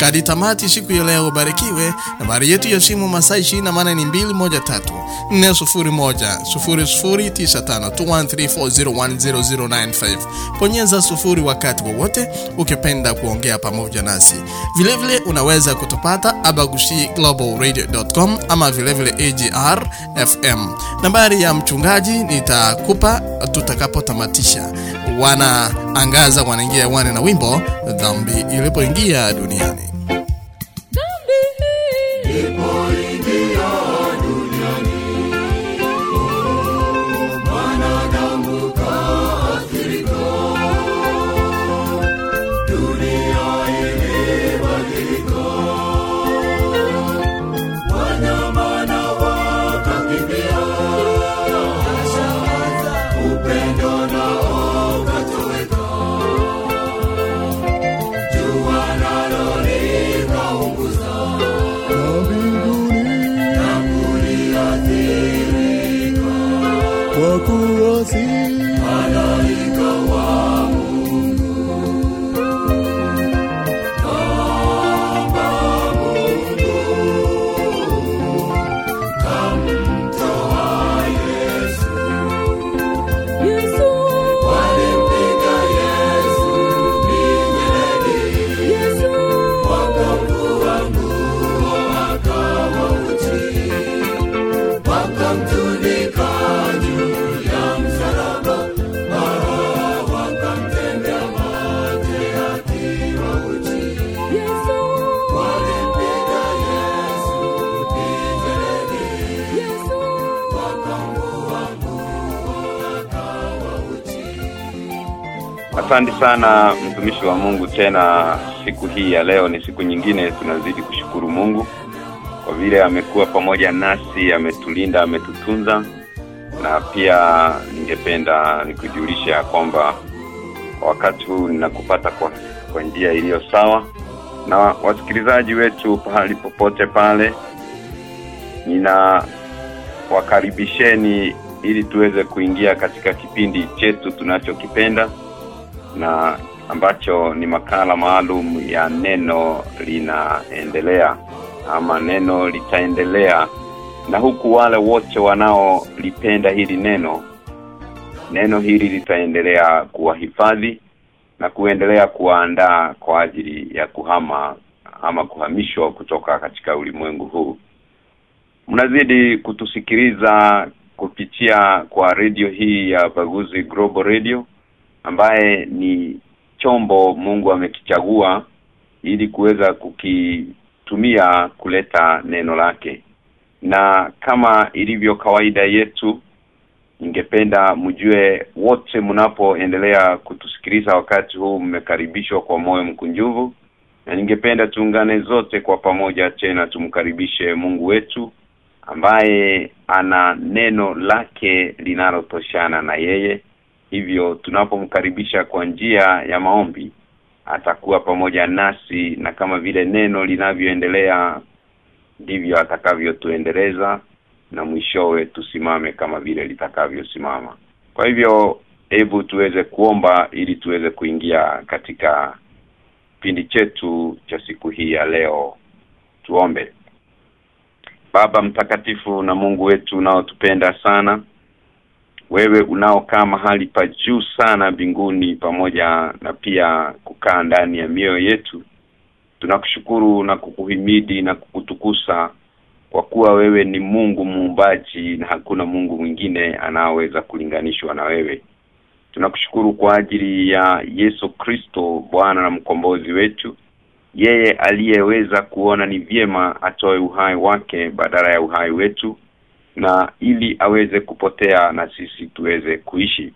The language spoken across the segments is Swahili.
Kadi tamati siku ya leo, barikiwe. Nambari yetu ya simu masaa 24 ni 213 401 0095 213401095. Bonyeza sufuri wakati wowote ukipenda kuongea pamoja nasi. Vilevile vile unaweza kutupata abagushiglobalradio.com ama vilevile vile AGR FM. Nambari ya mchungaji nitakupa tutakapotamatisha. Wanaangaza wanaingia wane na wimbo dhambi ilipoingia duniani. Asante sana mtumishi wa Mungu. Tena siku hii ya leo ni siku nyingine tunazidi kushukuru Mungu kwa vile amekuwa pamoja nasi ametulinda ametutunza. Na pia ningependa nikujulisha kwamba wakati huu ninakupata kwa kwa njia iliyo sawa. Na wasikilizaji wetu pahali popote pale nina wakaribisheni ili tuweze kuingia katika kipindi chetu tunachokipenda na ambacho ni makala maalum ya neno linaendelea ama neno litaendelea. Na huku wale wote wanaolipenda hili neno neno hili litaendelea kuwahifadhi na kuendelea kuwaandaa kwa ajili ya kuhama ama kuhamishwa kutoka katika ulimwengu huu. Mnazidi kutusikiliza kupitia kwa redio hii ya Baguzi Global Radio ambaye ni chombo Mungu amekichagua ili kuweza kukitumia kuleta neno lake. Na kama ilivyo kawaida yetu ningependa mjue wote mnapoendelea kutusikiliza wakati huu mmekaribishwa kwa moyo mkunjuvu na ningependa tuungane zote kwa pamoja tena tumkaribishe Mungu wetu ambaye ana neno lake linalotoshana na yeye hivyo tunapomkaribisha kwa njia ya maombi atakuwa pamoja nasi na kama vile neno linavyoendelea ndivyo atakavyotuendeleza na mwishowe tusimame kama vile litakavyosimama. Kwa hivyo hebu tuweze kuomba ili tuweze kuingia katika kipindi chetu cha siku hii ya leo. Tuombe. Baba mtakatifu na Mungu wetu unaotupenda sana wewe unaokaa mahali pa juu sana mbinguni pamoja na pia kukaa ndani ya mioyo yetu tunakushukuru na kukuhimidi na kukutukusa kwa kuwa wewe ni Mungu muumbaji na hakuna Mungu mwingine anaweza kulinganishwa na wewe. Tunakushukuru kwa ajili ya Yesu Kristo Bwana na mkombozi wetu. Yeye aliyeweza kuona ni vyema atoe uhai wake badala ya uhai wetu na ili aweze kupotea na sisi tuweze kuishi.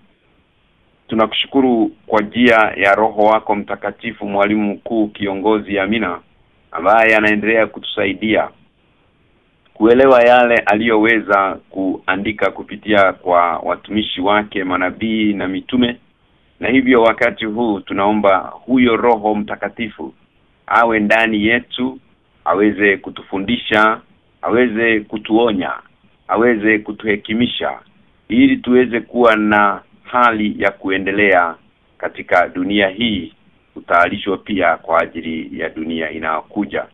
Tunakushukuru kwa njia ya roho wako mtakatifu mwalimu mkuu kiongozi Amina ambaye anaendelea kutusaidia kuelewa yale aliyoweza kuandika kupitia kwa watumishi wake manabii na mitume. Na hivyo wakati huu tunaomba huyo roho mtakatifu awe ndani yetu aweze kutufundisha aweze kutuonya aweze kutuhekimisha ili tuweze kuwa na hali ya kuendelea katika dunia hii utayarishwa pia kwa ajili ya dunia inayokuja.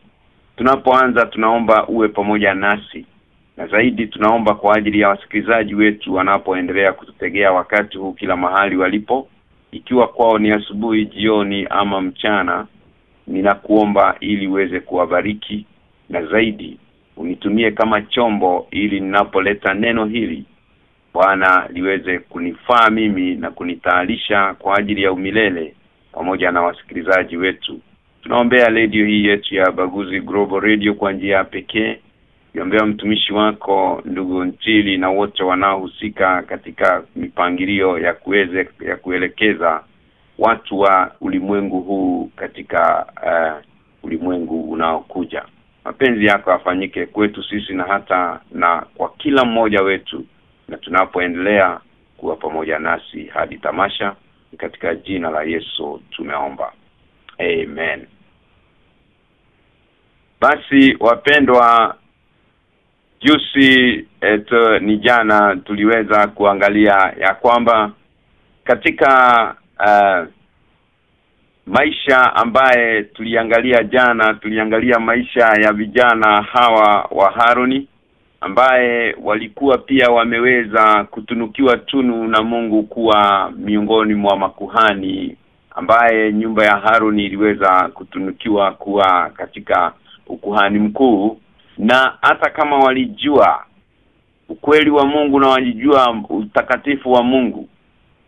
Tunapoanza tunaomba uwe pamoja nasi na zaidi tunaomba kwa ajili ya wasikilizaji wetu wanapoendelea kututegea wakati huu kila mahali walipo. Ikiwa kwao ni asubuhi jioni ama mchana ninakuomba ili uweze kuwabariki na zaidi unitumie kama chombo ili ninapoleta neno hili Bwana liweze kunifaa mimi na kunitaalisha kwa ajili ya umilele pamoja na wasikilizaji wetu tunaombea radio hii yetu ya Baguzi Global Radio kwa njia pekee Niombea mtumishi wako ndugu Ntili na wote wanaohusika katika mipangilio ya kuweze ya kuelekeza watu wa ulimwengu huu katika uh, ulimwengu unaokuja. Mapenzi yako afanyike kwetu sisi na hata na kwa kila mmoja wetu na tunapoendelea kuwa pamoja nasi hadi tamasha katika jina la Yesu tumeomba. Amen. Basi wapendwa jusi eto ni jana tuliweza kuangalia ya kwamba katika uh, maisha ambaye tuliangalia jana tuliangalia maisha ya vijana hawa wa Haruni ambaye walikuwa pia wameweza kutunukiwa tunu na Mungu kuwa miongoni mwa makuhani ambaye nyumba ya Haruni iliweza kutunukiwa kuwa katika ukuhani mkuu. Na hata kama walijua ukweli wa Mungu na walijua utakatifu wa Mungu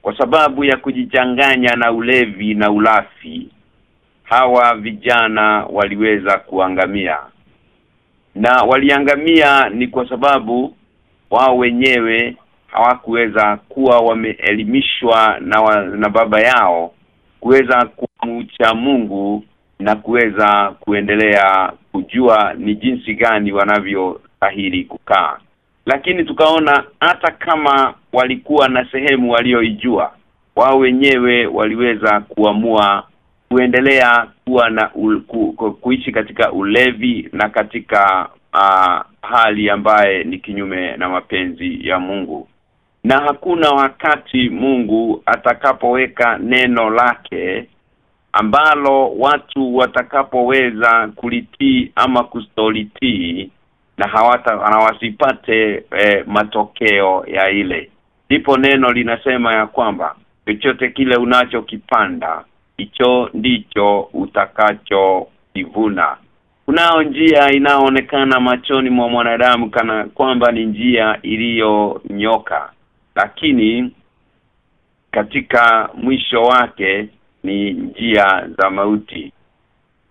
kwa sababu ya kujichanganya na ulevi na ulafi. Hawa vijana waliweza kuangamia. Na waliangamia ni kwa sababu wao wenyewe hawakuweza kuwa wameelimishwa na, wa, na baba yao kuweza kumcha Mungu na kuweza kuendelea kujua ni jinsi gani wanavyostahili kukaa. Lakini tukaona hata kama walikuwa na sehemu walioijua. Wao wenyewe waliweza kuamua kuendelea kuwa na u, ku, ku, kuishi katika ulevi na katika uh, hali ambaye ni kinyume na mapenzi ya Mungu. Na hakuna wakati Mungu atakapoweka neno lake ambalo watu watakapoweza kulitii ama kustolitii na hawata na wasipate eh, matokeo ya ile ndipo neno linasema ya kwamba chochote kile unachokipanda hicho ndicho utakacho kivuna kunao njia inayoonekana machoni mwa mwanadamu kana kwamba ni njia iliyonyoka. Lakini katika mwisho wake ni njia za mauti.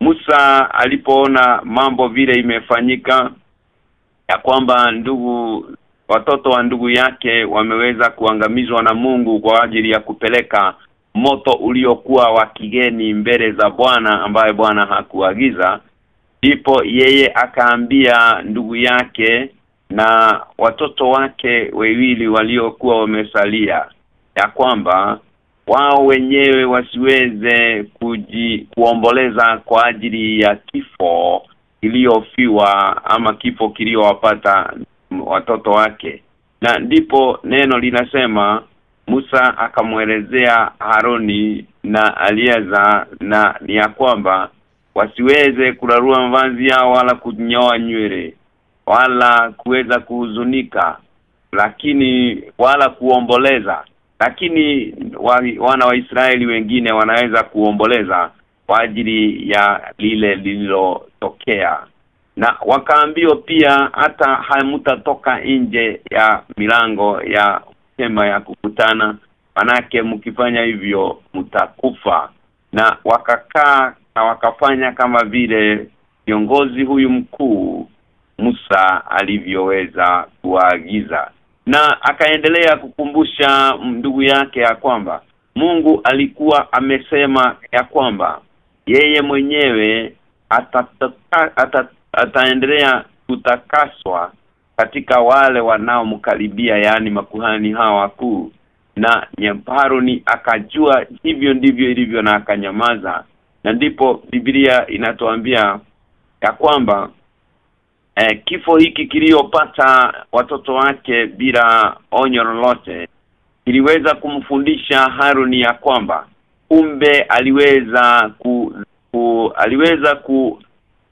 Musa alipoona mambo vile imefanyika ya kwamba ndugu watoto wa ndugu yake wameweza kuangamizwa na Mungu kwa ajili ya kupeleka moto uliokuwa wa kigeni mbele za Bwana ambaye Bwana hakuagiza. Ndipo yeye akaambia ndugu yake na watoto wake wawili waliokuwa wamesalia ya kwamba wao wenyewe wasiweze kuji, kuomboleza kwa ajili ya kifo iliyofiwa ama kifo kiliowapata watoto wake. Na ndipo neno linasema Musa akamwelezea Haroni na Aliaza na ni ya kwamba wasiweze kurarua mavazi yao wala kunyoa nywele wala kuweza kuhuzunika lakini wala kuomboleza. Lakini wa, wana wa Israeli wengine wanaweza kuomboleza kwa ajili ya lile lililotokea na wakaambiwa pia hata hamtatoka nje ya milango ya hema ya kukutana manake mkifanya hivyo mtakufa na wakakaa na wakafanya kama vile kiongozi huyu mkuu Musa alivyoweza kuwaagiza. Na akaendelea kukumbusha ndugu yake ya kwamba Mungu alikuwa amesema ya kwamba yeye mwenyewe atataendelea ata, ataendelea kutakaswa katika wale wanaomkaribia yaani makuhani hawa wakuu. Na Haruni akajua hivyo ndivyo ilivyo na akanyamaza. Na ndipo Biblia inatuambia ya kwamba eh, kifo hiki kiliopata watoto wake bila onyo lolote kiliweza kumfundisha Haruni ya kwamba kumbe aliweza ku, ku aliweza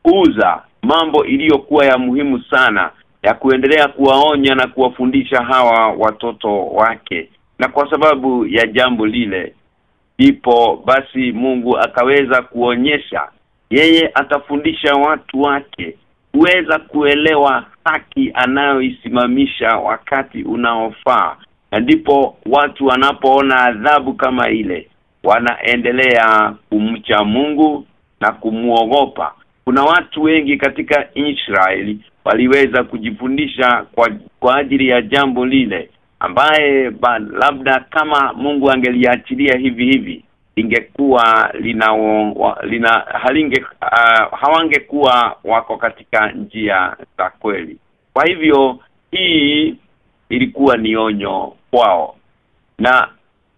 kuuza mambo iliyokuwa ya muhimu sana ya kuendelea kuwaonya na kuwafundisha hawa watoto wake. Na kwa sababu ya jambo lile ndipo basi Mungu akaweza kuonyesha yeye atafundisha watu wake kuweza kuelewa haki anayoisimamisha wakati unaofaa. Na ndipo watu wanapoona adhabu kama ile wanaendelea kumcha Mungu na kumuogopa kuna watu wengi katika Israeli waliweza kujifundisha kwa kwa ajili ya jambo lile ambaye ba, labda kama Mungu angeliachilia hivi hivi ingekuwa lina lina halinge uh, hawangekuwa wako katika njia za kweli. Kwa hivyo hii ilikuwa ni onyo kwao. Na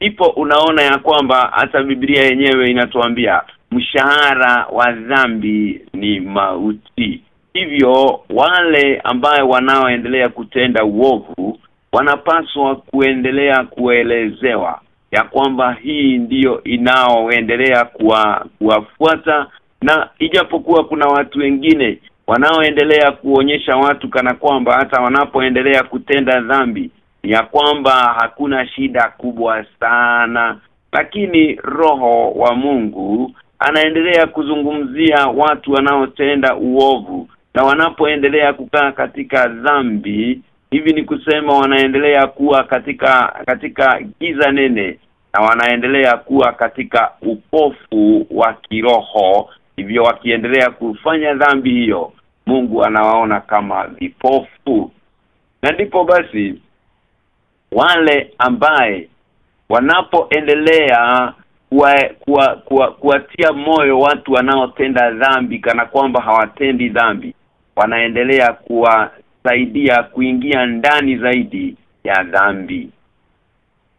ipo unaona ya kwamba hata Biblia yenyewe inatuambia mshahara wa dhambi ni mauti. Hivyo wale ambaye wanaoendelea kutenda uovu wanapaswa kuendelea kuelezewa ya kwamba hii ndiyo inaoendelea kuwa kuwafuata na ijapokuwa kuna watu wengine wanaoendelea kuonyesha watu kana kwamba hata wanapoendelea kutenda dhambi ya kwamba hakuna shida kubwa sana. Lakini roho wa Mungu anaendelea kuzungumzia watu wanaotenda uovu na wanapoendelea kukaa katika dhambi hivi ni kusema wanaendelea kuwa katika katika giza nene na wanaendelea kuwa katika upofu wa kiroho hivyo wakiendelea kufanya dhambi hiyo Mungu anawaona kama vipofu. Na ndipo basi wale ambaye wanapoendelea kuwatia kuwa, kuwa, kuwa moyo watu wanaotenda dhambi kana kwamba hawatendi dhambi. Wanaendelea kuwasaidia kuingia ndani zaidi ya dhambi.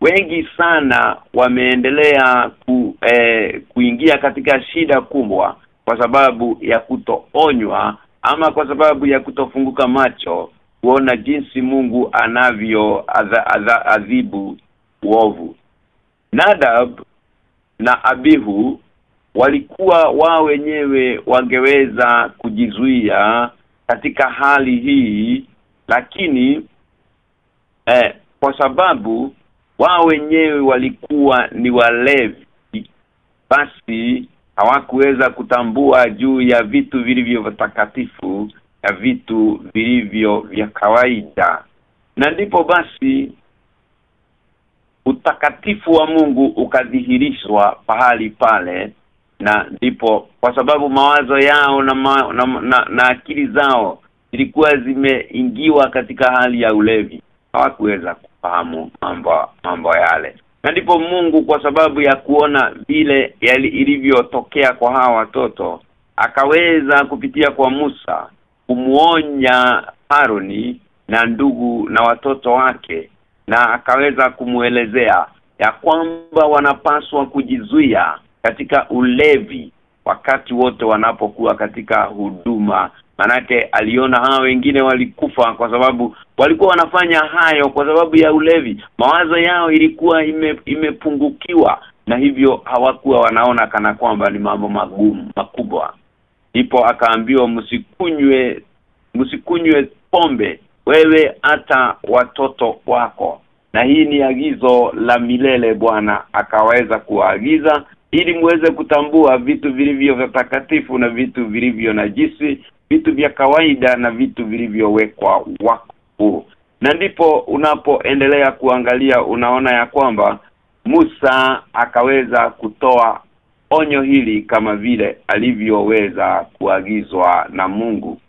Wengi sana wameendelea ku, eh, kuingia katika shida kubwa kwa sababu ya kutoonywa ama kwa sababu ya kutofunguka macho kuona jinsi Mungu anavyo adhibu uovu. Nadab na Abihu walikuwa wao wenyewe wangeweza kujizuia katika hali hii lakini eh, kwa sababu wao wenyewe walikuwa ni walevi basi hawakuweza kutambua juu ya vitu vilivyo vitakatifu ya vitu vilivyo vya kawaida. Na ndipo basi utakatifu wa Mungu ukadhihirishwa pahali pale na ndipo kwa sababu mawazo yao na, ma, na, na, na akili zao zilikuwa zimeingiwa katika hali ya ulevi. Hawakuweza kufahamu mambo mambo yale. Na ndipo Mungu kwa sababu ya kuona vile ilivyotokea kwa hawa watoto akaweza kupitia kwa Musa kumuonya Haroni na ndugu na watoto wake na akaweza kumuelezea ya kwamba wanapaswa kujizuia katika ulevi wakati wote wanapokuwa katika huduma. Manake aliona hawa wengine walikufa kwa sababu walikuwa wanafanya hayo kwa sababu ya ulevi. Mawazo yao ilikuwa ime, imepungukiwa na hivyo hawakuwa wanaona kana kwamba ni mambo magumu makubwa. Ndipo akaambiwa msikunywe msikunywe pombe wewe hata watoto wako. Na hii ni agizo la milele Bwana akaweza kuagiza ili muweze kutambua vitu vilivyo takatifu na vitu vilivyo najisi vitu vya kawaida na vitu vilivyowekwa wakfu. Na ndipo unapoendelea kuangalia unaona ya kwamba Musa akaweza kutoa onyo hili kama vile alivyoweza kuagizwa na Mungu.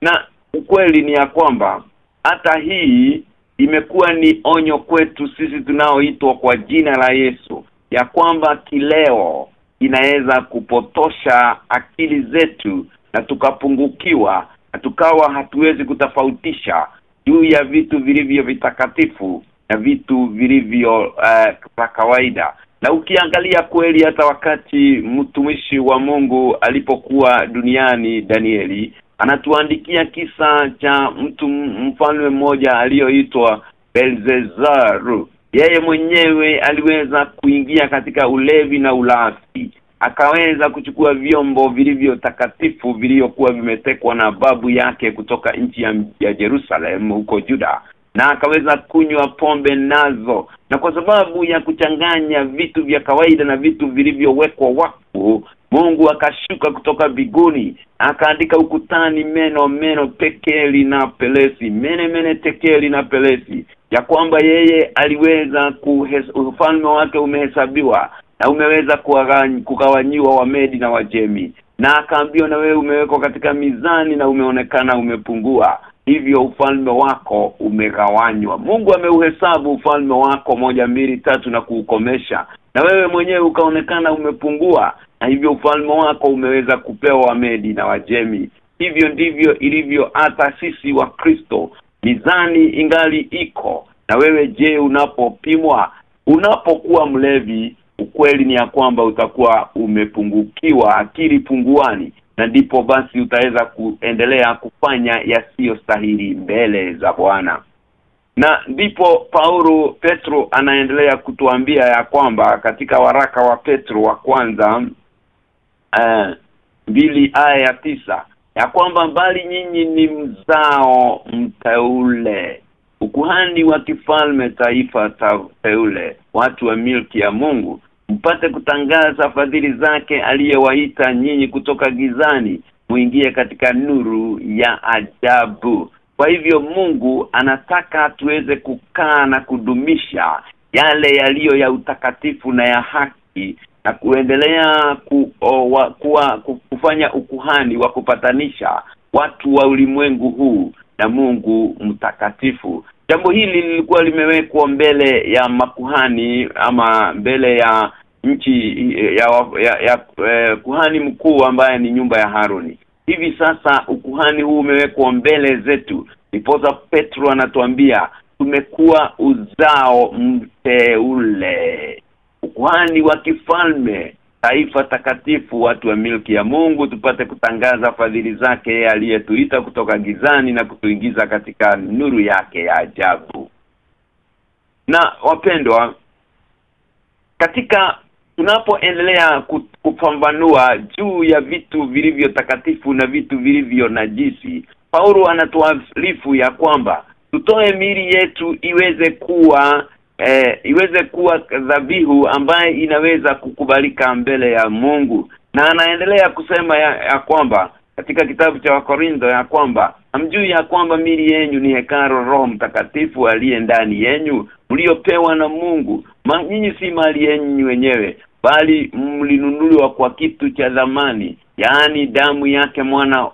Na ukweli ni ya kwamba hata hii imekuwa ni onyo kwetu sisi tunaoitwa kwa jina la Yesu ya kwamba kileo inaweza kupotosha akili zetu na tukapungukiwa na tukawa hatuwezi kutofautisha juu ya vitu vilivyo vitakatifu na vitu vilivyo uh, kawaida. Na ukiangalia kweli hata wakati mtumishi wa Mungu alipokuwa duniani Danieli anatuandikia kisa cha mtu mfalme mmoja aliyoitwa Belzezaru. Yeye mwenyewe aliweza kuingia katika ulevi na ulafi akaweza kuchukua vyombo vilivyo takatifu vilivyokuwa vimetekwa na babu yake kutoka nchi ya, ya Jerusalem huko Juda na akaweza kunywa pombe nazo. Na kwa sababu ya kuchanganya vitu vya kawaida na vitu vilivyowekwa wakfu Mungu akashuka kutoka biguni akaandika ukutani meno meno tekeli na pelesi mene mene tekeli na pelesi ya kwamba yeye aliweza ufalme wake umehesabiwa na umeweza kugawanyiwa wamedi na wajemi. Na akaambiwa na wewe umewekwa katika mizani na umeonekana umepungua. Hivyo ufalme wako umegawanywa. Mungu ameuhesabu ufalme wako moja mbili tatu na kuukomesha. Na wewe mwenyewe ukaonekana umepungua na hivyo ufalme wako umeweza kupewa wamedi na wajemi. Hivyo ndivyo ilivyo hata sisi wa Kristo. Mizani ingali iko. Na wewe je unapopimwa unapokuwa mlevi ukweli ni ya kwamba utakuwa umepungukiwa akili punguani. Na ndipo basi utaweza kuendelea kufanya yasiyo stahili mbele za Bwana. Na ndipo Paulo Petro anaendelea kutuambia ya kwamba katika waraka wa Petro wa kwanza uh, mbili aya ya tisa ya kwamba mbali nyinyi ni mzao mteule ukuhani wa kifalme taifa teule watu wa milki ya Mungu mpate kutangaza fadhili zake aliyewaita nyinyi kutoka gizani muingie katika nuru ya ajabu. Kwa hivyo Mungu anataka tuweze kukaa na kudumisha yale yaliyo ya utakatifu na ya haki na kuendelea ku, o, wa, kuwa, kufanya ukuhani wa kupatanisha watu wa ulimwengu huu na Mungu mtakatifu. Jambo hili lilikuwa limewekwa mbele ya makuhani ama mbele ya nchi ya, ya, ya eh, kuhani mkuu ambaye ni nyumba ya Haroni hivi sasa ukuhani huu umewekwa mbele zetu. Nipoza Petro anatuambia tumekuwa uzao mteule ukuhani wa kifalme taifa takatifu watu wa milki ya Mungu tupate kutangaza fadhili zake yeye aliyetuita kutoka gizani na kutuingiza katika nuru yake ya ajabu. Na wapendwa katika tunapoendelea kupambanua juu ya vitu vilivyo takatifu na vitu vilivyo najisi Paulo anatuarifu ya kwamba tutoe mili yetu iweze kuwa eh, iweze kuwa dhabihu ambaye inaweza kukubalika mbele ya Mungu. Na anaendelea kusema ya, ya kwamba katika kitabu cha Wakorintho ya kwamba amjui ya kwamba mili yenyu ni hekaro roho mtakatifu aliye ndani yenyu mliopewa na Mungu. Nyinyi si mali yenyu wenyewe bali mlinunuliwa kwa kitu cha dhamani yaani damu yake mwana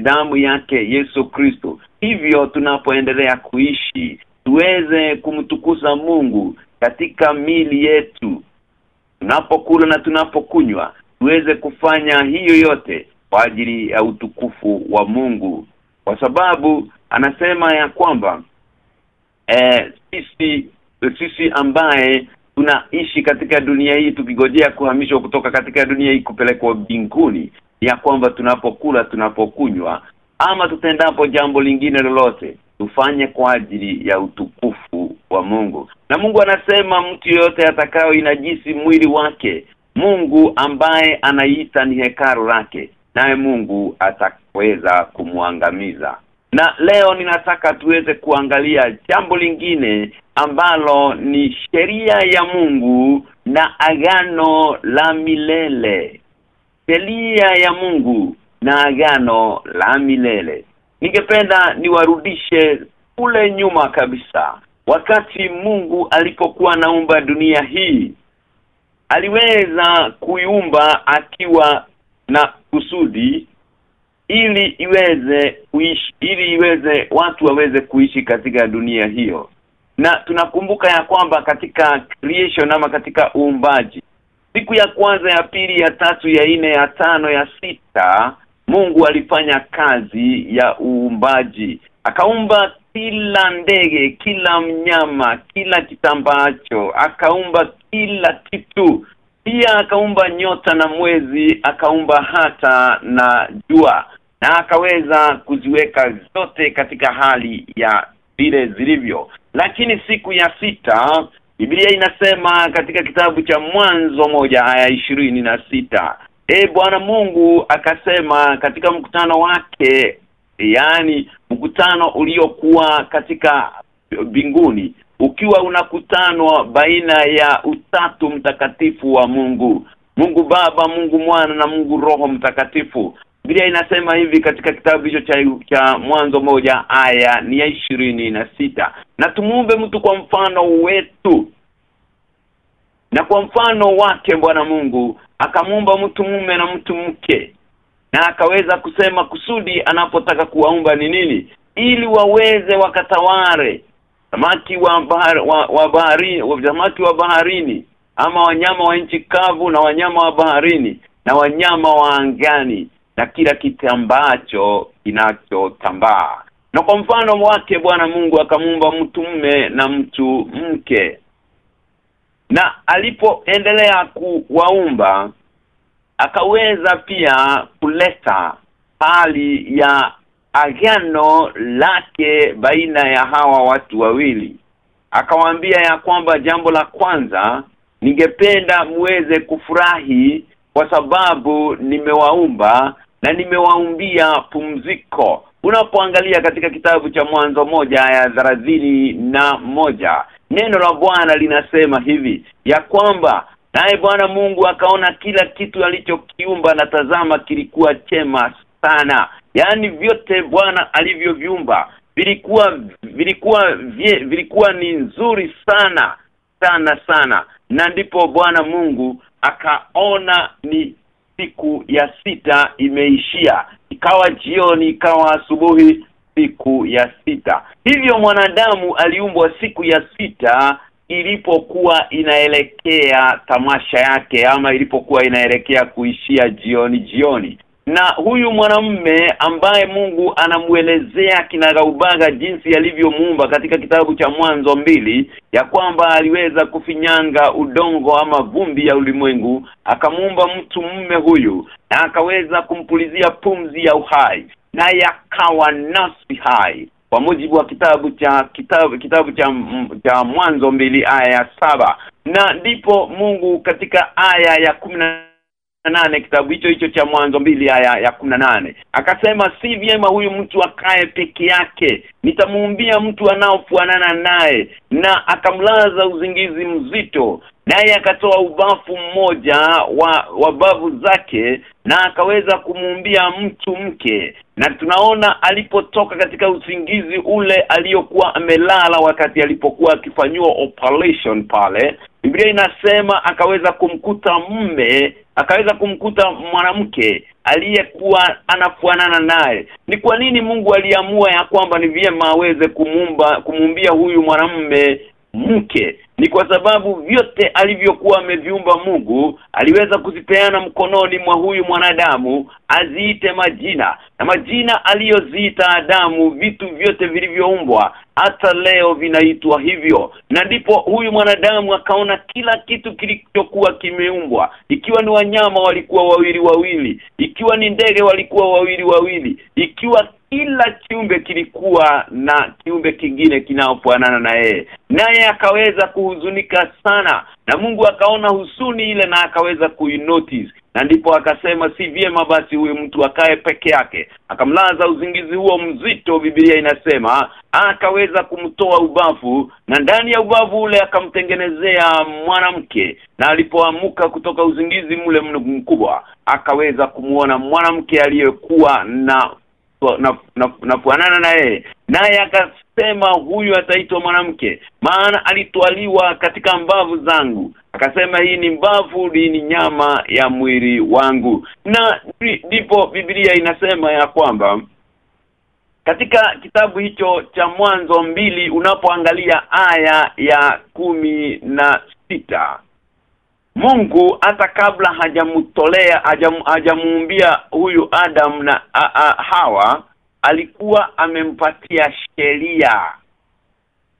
damu yake Yesu Kristo. Hivyo tunapoendelea kuishi tuweze kumtukuza Mungu katika mili yetu. Tunapokula na tunapokunywa tuweze kufanya hiyo yote kwa ajili ya utukufu wa Mungu. Kwa sababu anasema ya kwamba eh, sisi sisi ambaye tunaishi katika dunia hii tukigojea kuhamishwa kutoka katika dunia hii kupelekwa mbinguni ya kwamba tunapokula tunapokunywa ama tutendapo jambo lingine lolote tufanye kwa ajili ya utukufu wa Mungu. Na Mungu anasema mtu yote atakao inajisi mwili wake Mungu ambaye anaita ni hekaru lake naye Mungu ataweza kumwangamiza. Na leo ninataka tuweze kuangalia jambo lingine ambalo ni sheria ya Mungu na agano la milele. Sheria ya Mungu na agano la milele ningependa niwarudishe kule nyuma kabisa. Wakati Mungu alipokuwa naumba dunia hii aliweza kuiumba akiwa na kusudi ili iweze kuishi ili iweze watu waweze kuishi katika dunia hiyo. Na tunakumbuka ya kwamba katika creation ama katika uumbaji siku ya kwanza ya pili ya tatu ya nne ya tano ya sita Mungu alifanya kazi ya uumbaji. Akaumba kila ndege kila mnyama kila kitambaacho akaumba kila kitu. Pia akaumba nyota na mwezi akaumba hata na jua. Na akaweza kuziweka zote katika hali ya vile zilivyo. Lakini siku ya sita Biblia inasema katika kitabu cha mwanzo moja aya ishirini na sita E Bwana Mungu akasema katika mkutano wake yani mkutano uliokuwa katika binguni ukiwa unakutanwa baina ya utatu mtakatifu wa Mungu Mungu Baba, Mungu Mwana na Mungu Roho Mtakatifu. Biblia inasema hivi katika kitabu hicho cha, cha mwanzo moja aya ni ya ishirini na sita na tumuumbe mtu kwa mfano wetu na kwa mfano wake Bwana Mungu akamuumba mtu mume na mtu mke na akaweza kusema kusudi anapotaka kuwaumba ni nini? Ili waweze wakataware. Samaki wa bahari wa, wa bahari wa samaki wa baharini ama wanyama wa nchi kavu na wanyama wa baharini na wanyama wa angani na kila kitu ambacho kinachotambaa. Na kwa mfano wake Bwana Mungu akamuumba mtu mume na mtu mke na alipoendelea kuwaumba akaweza pia kuleta hali ya agano lake baina ya hawa watu wawili. Akawaambia ya kwamba jambo la kwanza ningependa muweze kufurahi kwa sababu nimewaumba na nimewaumbia pumziko unapoangalia katika kitabu cha mwanzo moja ya thelathini na moja neno la Bwana linasema hivi ya kwamba naye Bwana Mungu akaona kila kitu alichokiumba na tazama kilikuwa chema sana. Yaani vyote Bwana alivyoviumba vilikuwa vilikuwa vye, vilikuwa ni nzuri sana sana sana. Na ndipo Bwana Mungu akaona ni siku ya sita imeishia. Ikawa jioni ikawa asubuhi siku ya sita. Hivyo mwanadamu aliumbwa siku ya sita ilipokuwa inaelekea tamasha yake ama ilipokuwa inaelekea kuishia jioni jioni na huyu mwanamume ambaye Mungu anamuelezea kinagaubaga jinsi alivyomuumba katika kitabu cha mwanzo mbili ya kwamba aliweza kufinyanga udongo ama vumbi ya ulimwengu akamuumba mtu mume huyu na akaweza kumpulizia pumzi ya uhai na yakawa nafsi hai. Kwa mujibu wa kitabu cha kitabu kitabu cha cha mwanzo mbili aya ya saba. Na ndipo Mungu katika aya ya kumi nane kitabu hicho hicho cha mwanzo mbili ya, ya kumi nane. Akasema si vyema huyu mtu akae peke yake. Nitamuumbia mtu anaofuanana naye. Na akamlaza uzingizi mzito. Naye akatoa ubafu mmoja wa wabavu zake na akaweza kumuumbia mtu mke. Na tunaona alipotoka katika usingizi ule aliyokuwa amelala wakati alipokuwa akifanywa operation pale Biblia inasema akaweza kumkuta mume akaweza kumkuta mwanamke aliyekuwa anafuanana naye. Ni kwa nini Mungu aliamua ya kwamba ni vyema aweze kumumba kumumbia huyu mwanamume mke ni kwa sababu vyote alivyokuwa ameviumba Mungu aliweza kuzipeana mkononi mwa huyu mwanadamu aziite majina. Na majina aliyoziita Adamu vitu vyote vilivyoumbwa hata leo vinaitwa hivyo. Na ndipo huyu mwanadamu akaona kila kitu kilichokuwa kimeumbwa. Ikiwa ni wanyama walikuwa wawili wawili ikiwa ni ndege walikuwa wawili wawili ikiwa kila kiumbe kilikuwa na kiumbe kingine kinaofanana na yeye. Naye akaweza kuhuzunika sana na Mungu akaona husuni ile na akaweza kuinotice. Na ndipo akasema si vyema basi huyu mtu akae peke yake. Akamlaza uzingizi huo mzito Biblia inasema akaweza kumtoa ubavu na ndani ya ubavu ule akamtengenezea mwanamke. Na alipoamuka kutoka uzingizi mule mkubwa akaweza kumuona mwanamke aliyekuwa na na nafuanana na yeye. Naye akasema huyu ataitwa mwanamke maana alitwaliwa katika mbavu zangu. Akasema hii ni mbavu hii ni nyama ya mwili wangu. Na ndipo Biblia inasema ya kwamba katika kitabu hicho cha mwanzo mbili unapoangalia aya ya kumi na sita Mungu hata kabla hajamtolea hajam, hajamuumbia huyu Adam na a, a, Hawa alikuwa amempatia sheria.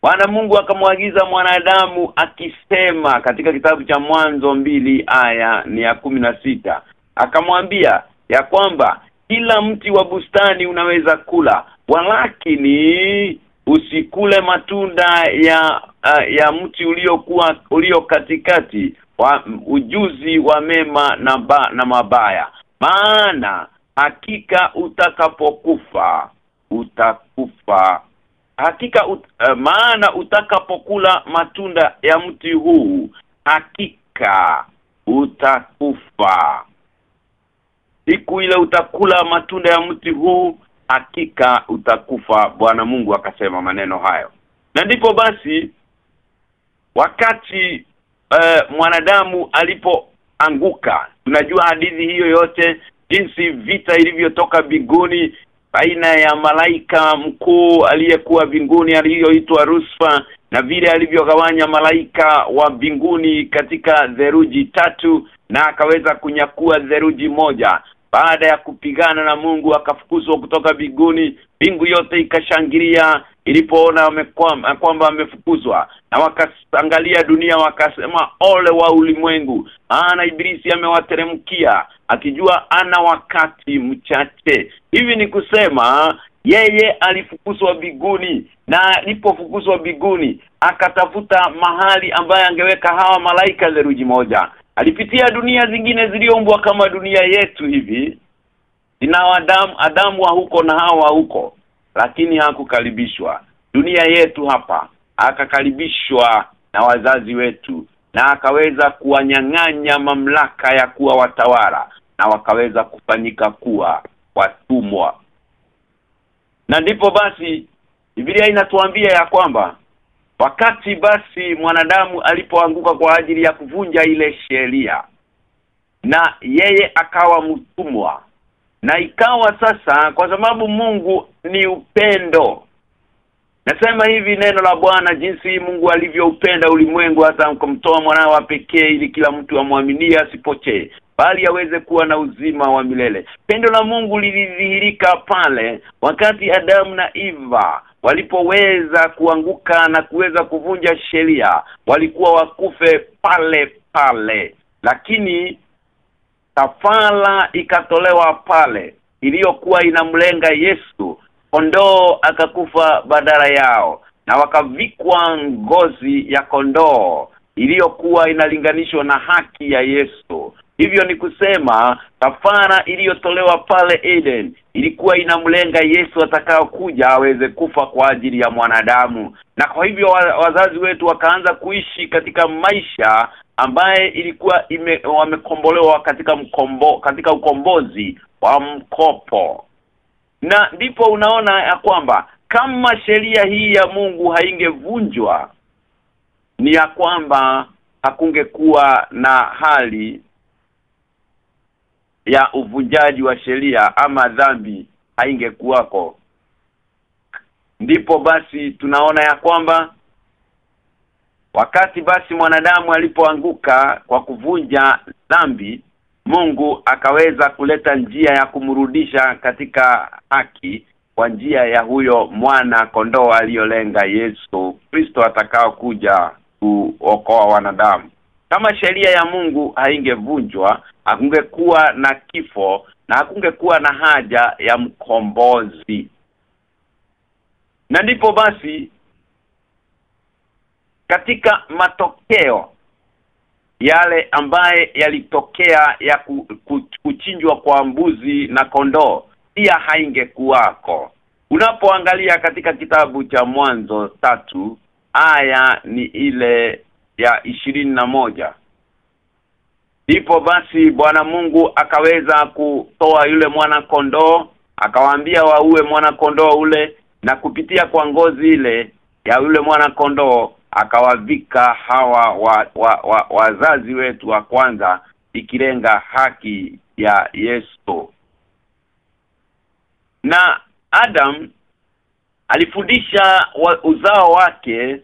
Bwana Mungu akamwagiza mwanadamu akisema katika kitabu cha mwanzo mbili aya ni ya kumi na sita. Akamwambia ya kwamba kila mti wa bustani unaweza kula walakini usikule matunda ya ya mti uliokuwa ulio katikati wa ujuzi wa mema na ba, na mabaya. Maana hakika utakapokufa utakufa. Hakika ut, uh, maana utakapokula matunda ya mti huu hakika utakufa. Siku ile utakula matunda ya mti huu hakika utakufa bwana Mungu akasema maneno hayo. Na ndipo basi wakati uh, mwanadamu alipoanguka tunajua hadithi hiyo yote jinsi vita ilivyotoka biguni baina ya malaika mkuu aliyekuwa binguni aliyoitwa Rusfa na vile alivyogawanya malaika wa binguni katika theruji tatu na akaweza kunyakua theruji moja. Baada ya kupigana na Mungu akafukuzwa kutoka biguni bingu yote ikashangilia ilipoona kwamba amefukuzwa na wakaangalia dunia wakasema ole wa ulimwengu ana ibilisi amewateremkia akijua ana wakati mchache. Hivi ni kusema yeye alifukuzwa biguni na alipofukuzwa biguni akatafuta mahali ambaye angeweka hawa malaika theruji moja. Alipitia dunia zingine ziliombwa kama dunia yetu hivi ina Adamu Adamu wa huko na hawa huko lakini hakukaribishwa. Dunia yetu hapa akakaribishwa na wazazi wetu na akaweza kuwanyang'anya mamlaka ya kuwa watawala na wakaweza kufanyika kuwa watumwa. Na ndipo basi Biblia inatuambia ya kwamba wakati basi mwanadamu alipoanguka kwa ajili ya kuvunja ile sheria na yeye akawa mtumwa na ikawa sasa kwa sababu Mungu ni upendo Nasema hivi neno la Bwana jinsi Mungu alivyoupenda ulimwengu hata kumtoa mwanao wa pekee ili kila mtu amwaminie asipotee bali aweze kuwa na uzima wa milele. Pendo la Mungu lilidhihirika pale wakati Adamu na Eva walipoweza kuanguka na kuweza kuvunja sheria walikuwa wakufe pale pale lakini kafala ikatolewa pale iliyokuwa inamlenga Yesu kondoo akakufa badala yao na wakavikwa ngozi ya kondoo iliyokuwa inalinganishwa na haki ya Yesu. Hivyo ni kusema kafara iliyotolewa pale Eden ilikuwa inamlenga Yesu atakao kuja aweze kufa kwa ajili ya mwanadamu. Na kwa hivyo wazazi wetu wakaanza kuishi katika maisha ambaye ilikuwa ime, wamekombolewa katika mkombo katika ukombozi wa mkopo. Na ndipo unaona ya kwamba kama sheria hii ya Mungu haingevunjwa ni ya kwamba hakungekuwa na hali ya uvunjaji wa sheria ama dhambi haingekuwako. Ndipo basi tunaona ya kwamba wakati basi mwanadamu alipoanguka kwa kuvunja dhambi Mungu akaweza kuleta njia ya kumrudisha katika haki kwa njia ya huyo mwana kondoo aliyolenga Yesu Kristo atakao kuja kuokoa wanadamu. Kama sheria ya Mungu haingevunjwa hakungekuwa na kifo na hakungekuwa na haja ya mkombozi. Na ndipo basi katika matokeo yale ambaye yalitokea ya kuchinjwa kwa mbuzi na kondoo pia haingekuwako. Unapoangalia katika kitabu cha mwanzo tatu aya ni ile ya ishirini na moja. Ndipo basi bwana Mungu akaweza kutoa yule mwana kondoo akawaambia waue mwana kondoo ule na kupitia kwa ngozi ile ya yule mwana kondoo akawavika hawa wa, wa, wa, wazazi wetu wa kwanza ikilenga haki ya Yesu. Na Adam alifundisha wa, uzao wake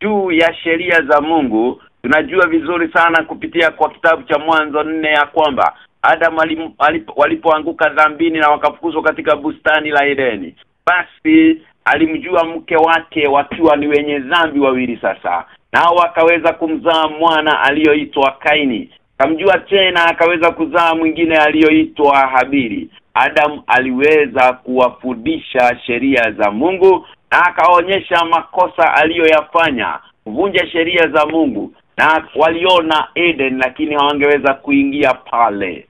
juu ya sheria za Mungu. Tunajua vizuri sana kupitia kwa kitabu cha mwanzo nne ya kwamba Adam alipoanguka alipo- walipoanguka dhambini na wakafukuzwa katika bustani la Edeni basi alimjua mke wake wakiwa ni wenye dhambi wawili sasa nao wakaweza kumzaa mwana aliyoitwa Kaini. Kamjua tena akaweza kuzaa mwingine aliyoitwa Habili. Adam aliweza kuwafundisha sheria za Mungu na akaonyesha makosa aliyoyafanya kuvunja sheria za Mungu na waliona Eden lakini hawangeweza kuingia pale.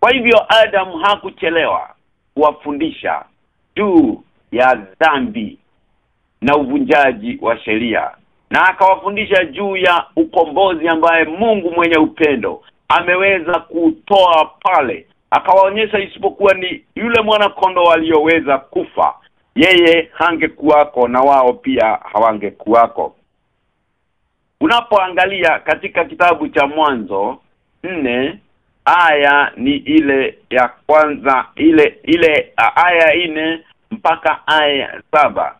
Kwa hivyo Adam hakuchelewa kuwafundisha juu ya dhambi na uvunjaji wa sheria. Na akawafundisha juu ya ukombozi ambaye Mungu mwenye upendo ameweza kutoa pale. Akawaonyesha isipokuwa ni yule mwana kondoo aliyoweza kufa. Yeye hangekuwako na wao pia hawangekuwako. Unapoangalia katika kitabu cha mwanzo nne aya ni ile ya kwanza ile ile aya nne mpaka aya saba.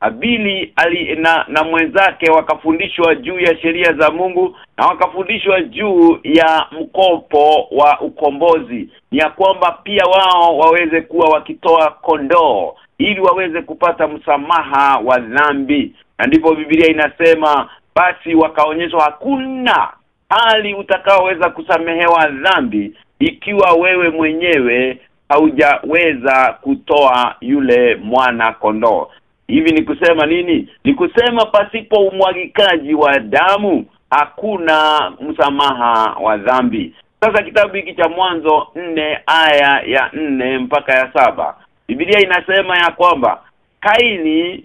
Abili ali na, na mwenzake wakafundishwa juu ya sheria za Mungu na wakafundishwa juu ya mkopo wa ukombozi ni ya kwamba pia wao waweze kuwa wakitoa kondoo ili waweze kupata msamaha wa dhambi. Na ndipo Biblia inasema basi wakaonyeshwa hakuna hali utakaoweza kusamehewa dhambi ikiwa wewe mwenyewe haujaweza kutoa yule mwana kondoo. Hivi ni kusema nini? Ni kusema pasipo umwagikaji wa damu hakuna msamaha wa dhambi. Sasa kitabu hiki cha mwanzo nne aya ya nne mpaka ya saba Biblia inasema ya kwamba Kaini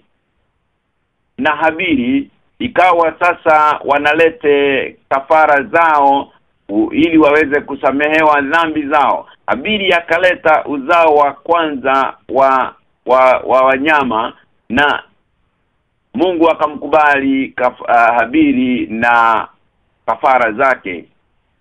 na Habiri ikawa sasa wanalete kafara zao u, ili waweze kusamehewa dhambi zao. Habili akaleta uzao wa kwanza wa wa, wa wanyama na Mungu akamkubali kaf, uh, Habili na kafara zake.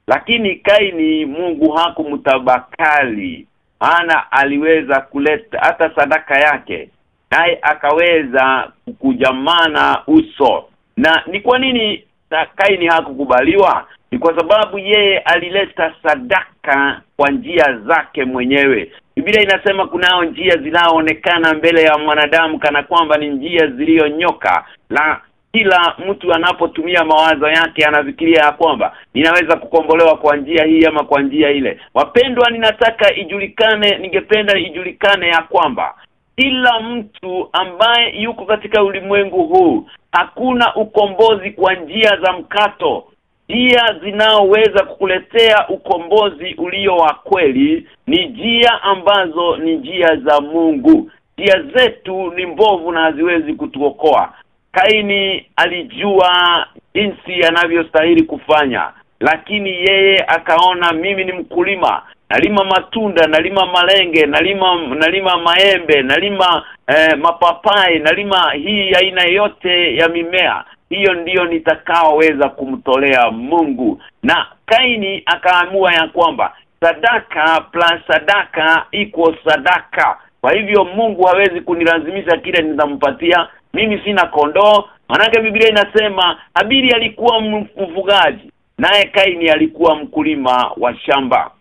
Lakini Kaini Mungu hakumtabakali. Ana aliweza kuleta hata sadaka yake. Naye akaweza kujamana uso. Na ni kwa nini na Kaini hakukubaliwa? Ni kwa sababu yeye alileta sadaka kwa njia zake mwenyewe. Biblia inasema kunao njia zinaoonekana mbele ya mwanadamu kana kwamba ni njia zilionyoka la kila mtu anapotumia mawazo yake anafikiria ya kwamba ninaweza kukombolewa kwa njia hii ama kwa njia ile. Wapendwa ninataka ijulikane ningependa ijulikane ya kwamba kila mtu ambaye yuko katika ulimwengu huu hakuna ukombozi kwa njia za mkato. Njia zinaoweza kukuletea ukombozi ulio wa kweli ni njia ambazo ni njia za Mungu. Njia zetu ni mbovu na haziwezi kutuokoa. Kaini alijua jinsi anavyostahili kufanya lakini yeye akaona mimi ni mkulima nalima matunda nalima malenge nalima nalima maembe nalima eh, mapapai nalima hii aina yote ya mimea. Hiyo ndiyo nitakaoweza kumtolea Mungu. Na Kaini akaamua ya kwamba sadaka plus sadaka iko sadaka. Kwa hivyo Mungu hawezi kunilazimisha kile nitampatia. Mimi sina kondoo. Manake Biblia inasema Habili alikuwa mfugaji naye Kaini alikuwa mkulima wa shamba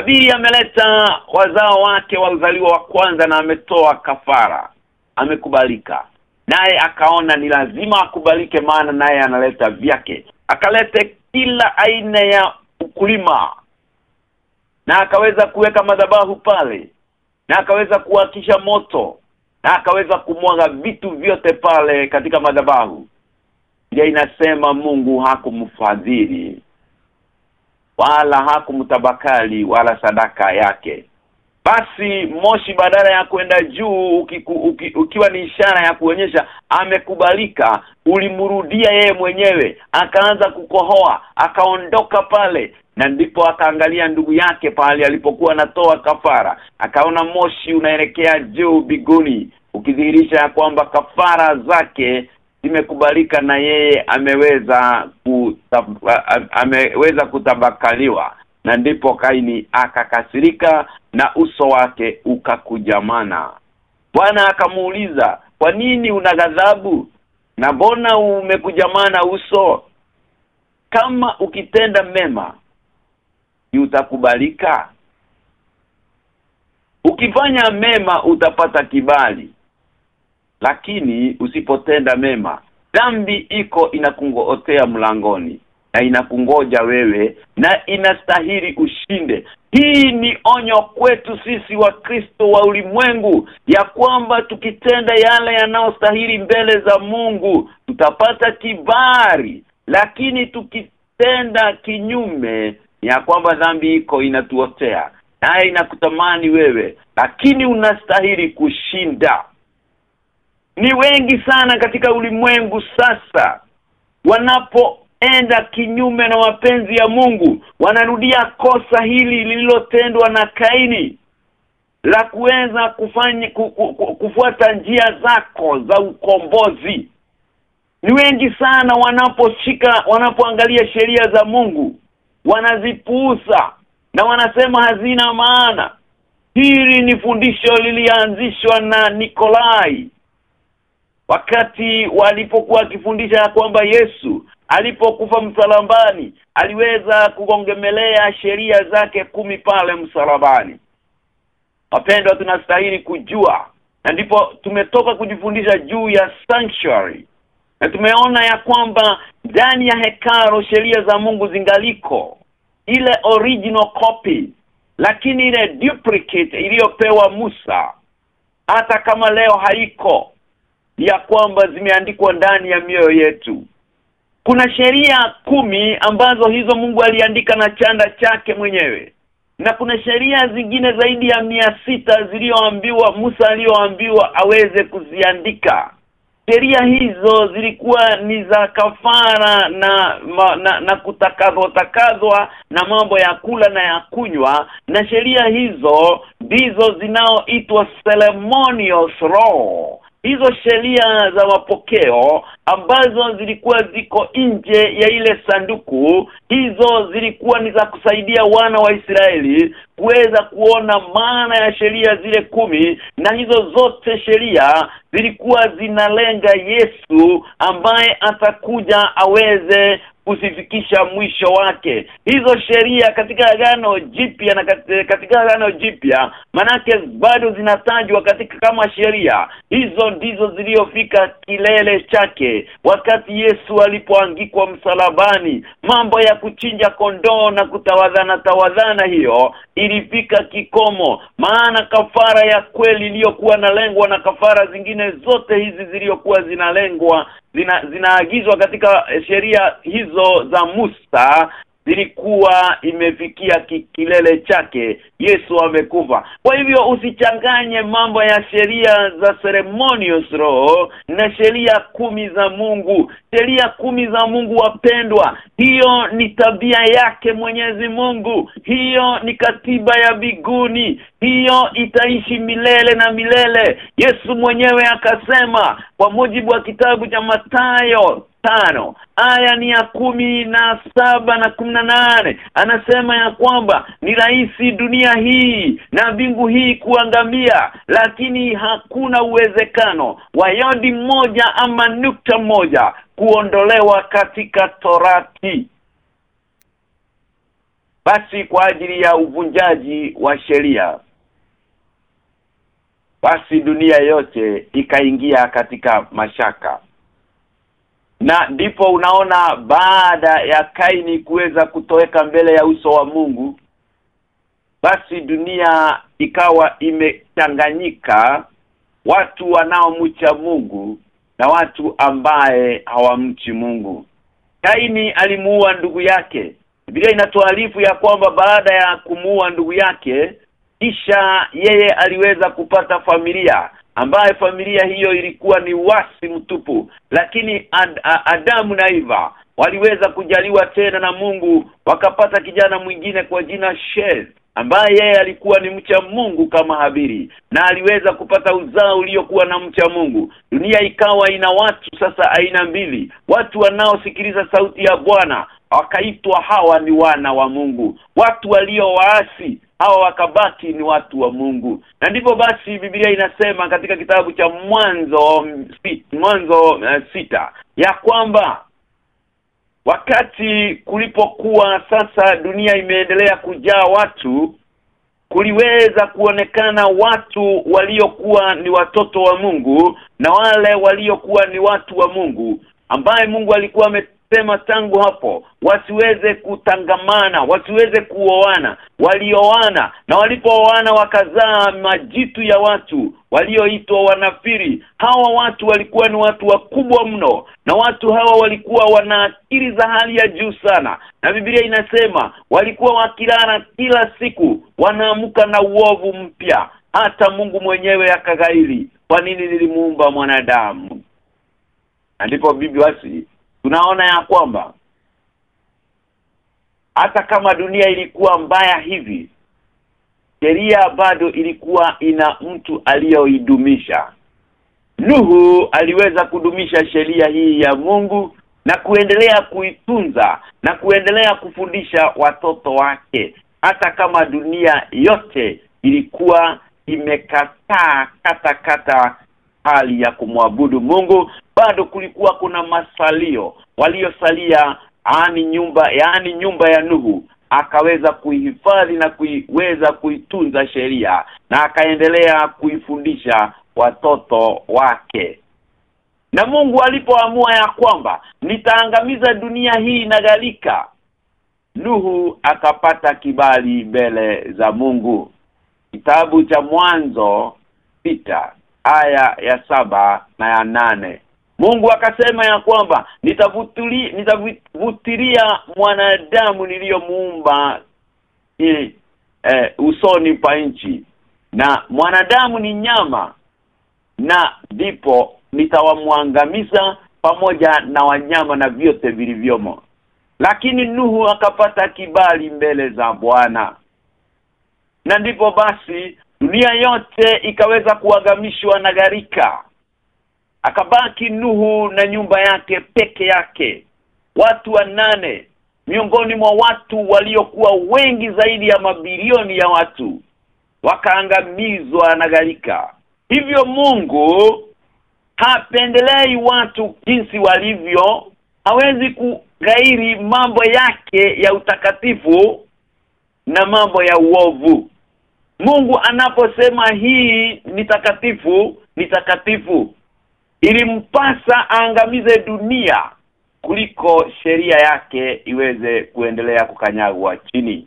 Habili ameleta wazao wake wa uzaliwa wa kwanza na ametoa kafara. Amekubalika. Naye akaona ni lazima akubalike maana naye analeta vyake. Akalete kila aina ya ukulima. Na akaweza kuweka madhabahu pale. Na akaweza kuwakisha moto. Na akaweza kumwaga vitu vyote pale katika madhabahu. Ndio inasema Mungu hakumfadhili wala hakumtabakali wala sadaka yake. Basi moshi badala ya kwenda juu ukiku, uki, ukiwa ni ishara ya kuonyesha amekubalika ulimrudia yeye mwenyewe akaanza kukohoa akaondoka pale na ndipo akaangalia ndugu yake pale alipokuwa anatoa kafara. Akaona moshi unaelekea juu biguni ukidhihirisha kwamba kafara zake zimekubalika na yeye ameweza kutab, ameweza kutabakaliwa. Na ndipo Kaini akakasirika na uso wake ukakujamana Bwana akamuuliza kwa nini una ghadhabu? Na mbona umekujamana uso? Kama ukitenda mema utakubalika? Ukifanya mema utapata kibali lakini usipotenda mema dhambi iko inakungootea mlangoni na inakungoja wewe na inastahili ushinde. Hii ni onyo kwetu sisi wa Kristo wa ulimwengu ya kwamba tukitenda yale yanayostahili mbele za Mungu tutapata kibali. Lakini tukitenda kinyume ya kwamba dhambi iko inatuotea naye inakutamani wewe lakini unastahili kushinda ni wengi sana katika ulimwengu sasa. Wanapoenda kinyume na mapenzi ya Mungu wanarudia kosa hili lililotendwa na Kaini la kuweza kufanya ku, ku, ku, kufuata njia zako za ukombozi. Ni wengi sana wanaposhika wanapoangalia sheria za Mungu wanazipuuza na wanasema hazina maana. Hili ni fundisho lilianzishwa na Nikolai wakati walipokuwa akifundisha kwamba Yesu alipokufa msalabani aliweza kugongemelea sheria zake kumi pale msalabani. Wapendwa tunastahili kujua na ndipo tumetoka kujifundisha juu ya sanctuary. Na tumeona ya kwamba ndani ya hekalo sheria za Mungu zingaliko ile original copy lakini ile duplicate iliyopewa Musa hata kama leo haiko ya kwamba zimeandikwa ndani ya mioyo yetu. Kuna sheria kumi ambazo hizo Mungu aliandika na chanda chake mwenyewe. Na kuna sheria zingine zaidi ya mia sita ziliyoambiwa Musa aliyoambiwa aweze kuziandika. Sheria hizo zilikuwa ni za kafara na ma, na, na kutakazwa takazwa na mambo ya kula na ya kunywa. Na sheria hizo ndizo zinaoitwa ceremonial law hizo sheria za mapokeo ambazo zilikuwa ziko nje ya ile sanduku hizo zilikuwa ni za kusaidia wana wa Israeli kuweza kuona maana ya sheria zile kumi na hizo zote sheria zilikuwa zinalenga Yesu ambaye atakuja aweze kusifikisha mwisho wake. Hizo sheria katika agano jipya na katika agano jipya manake bado zinatajwa katika kama sheria. Hizo ndizo ziliyofika kilele chake wakati Yesu alipoangikwa msalabani. Mambo ya kuchinja kondoo na kutawadhana tawadhana hiyo ilifika kikomo. Maana kafara ya kweli iliyokuwa na lengwa na kafara zingine zote hizi zilizokuwa zinalengwa zina zinaagizwa katika sheria hizo za Musa zilikuwa imefikia kilele chake Yesu amekufa. Kwa hivyo usichanganye mambo ya sheria za ceremonious law na sheria kumi za Mungu. Sheria kumi za Mungu wapendwa hiyo ni tabia yake Mwenyezi Mungu. Hiyo ni katiba ya biguni hiyo itaishi milele na milele. Yesu mwenyewe akasema kwa mujibu wa kitabu cha Mathayo tano. Aya ni ya kumi na saba na kumi na nane. Anasema ya kwamba ni rahisi dunia hii na mbingu hii kuangamia lakini hakuna uwezekano wa yodi moja ama nukta moja kuondolewa katika torati. Basi kwa ajili ya uvunjaji wa sheria basi dunia yote ikaingia katika mashaka na ndipo unaona baada ya Kaini kuweza kutoweka mbele ya uso wa Mungu basi dunia ikawa imechanganyika watu wanaomcha Mungu na watu ambaye hawamchi Mungu. Kaini alimuua ndugu yake. Biblia inatuarifu ya kwamba baada ya kumuua ndugu yake kisha yeye aliweza kupata familia ambaye familia hiyo ilikuwa ni wasi mtupu lakini ad, a, Adamu na Eva waliweza kujaliwa tena na Mungu wakapata kijana mwingine kwa jina Shez ambaye yeye alikuwa ni mcha Mungu kama Habiri na aliweza kupata uzao uliokuwa na mcha Mungu. Dunia ikawa ina watu sasa aina mbili. Watu wanaosikiliza sauti ya Bwana wakaitwa hawa ni wana wa Mungu. Watu walio waasi hawa wakabaki ni watu wa Mungu. Na ndipo basi Biblia inasema katika kitabu cha mwanzo mwanzo uh, sita ya kwamba wakati kulipokuwa sasa dunia imeendelea kujaa watu kuliweza kuonekana watu waliokuwa ni watoto wa Mungu na wale waliokuwa ni watu wa Mungu ambaye Mungu alikuwa amesema tangu hapo wasiweze kutangamana wasiweze kuoana. Walioana na walipooana wakazaa majitu ya watu walioitwa wanafiri. Hawa watu walikuwa ni watu wakubwa mno na watu hawa walikuwa wana akili za hali ya juu sana. Na Biblia inasema walikuwa wakilala kila siku wanaamka na uovu mpya. Hata Mungu mwenyewe akagaili kwa nini nilimuumba mwanadamu? Ndipo bibi basi tunaona ya kwamba hata kama dunia ilikuwa mbaya hivi sheria bado ilikuwa ina mtu aliyoidumisha. Nuhu aliweza kudumisha sheria hii ya Mungu na kuendelea kuitunza na kuendelea kufundisha watoto wake. Hata kama dunia yote ilikuwa imekataa kata kata hali ya kumwabudu Mungu bado kulikuwa kuna masalio. Waliosalia yaani nyumba yaani nyumba ya Nuhu akaweza kuihifadhi na kuiweza kuitunza sheria na akaendelea kuifundisha watoto wake. Na Mungu alipoamua ya kwamba nitaangamiza dunia hii na galika Nuhu akapata kibali mbele za Mungu. Kitabu cha mwanzo aya ya saba na ya nane. Mungu akasema ya kwamba nitavutulia nitavutilia mwanadamu niliyomuumba ili eh, usoni pa nchi. Na mwanadamu ni nyama na ndipo nitawamwangamiza pamoja na wanyama na vyote vilivyomo. Lakini Nuhu akapata kibali mbele za Bwana. Na ndipo basi dunia yote ikaweza kuangamishwa na gharika. Akabaki Nuhu na nyumba yake peke yake. Watu wanane miongoni mwa watu waliokuwa wengi zaidi ya mabilioni ya watu wakaangamizwa na gharika. Hivyo Mungu hapendelei watu jinsi walivyo. Hawezi kugairi mambo yake ya utakatifu na mambo ya uovu Mungu anaposema hii ni takatifu ni takatifu. Ilimpasa aangamize dunia kuliko sheria yake iweze kuendelea kukanyagwa chini.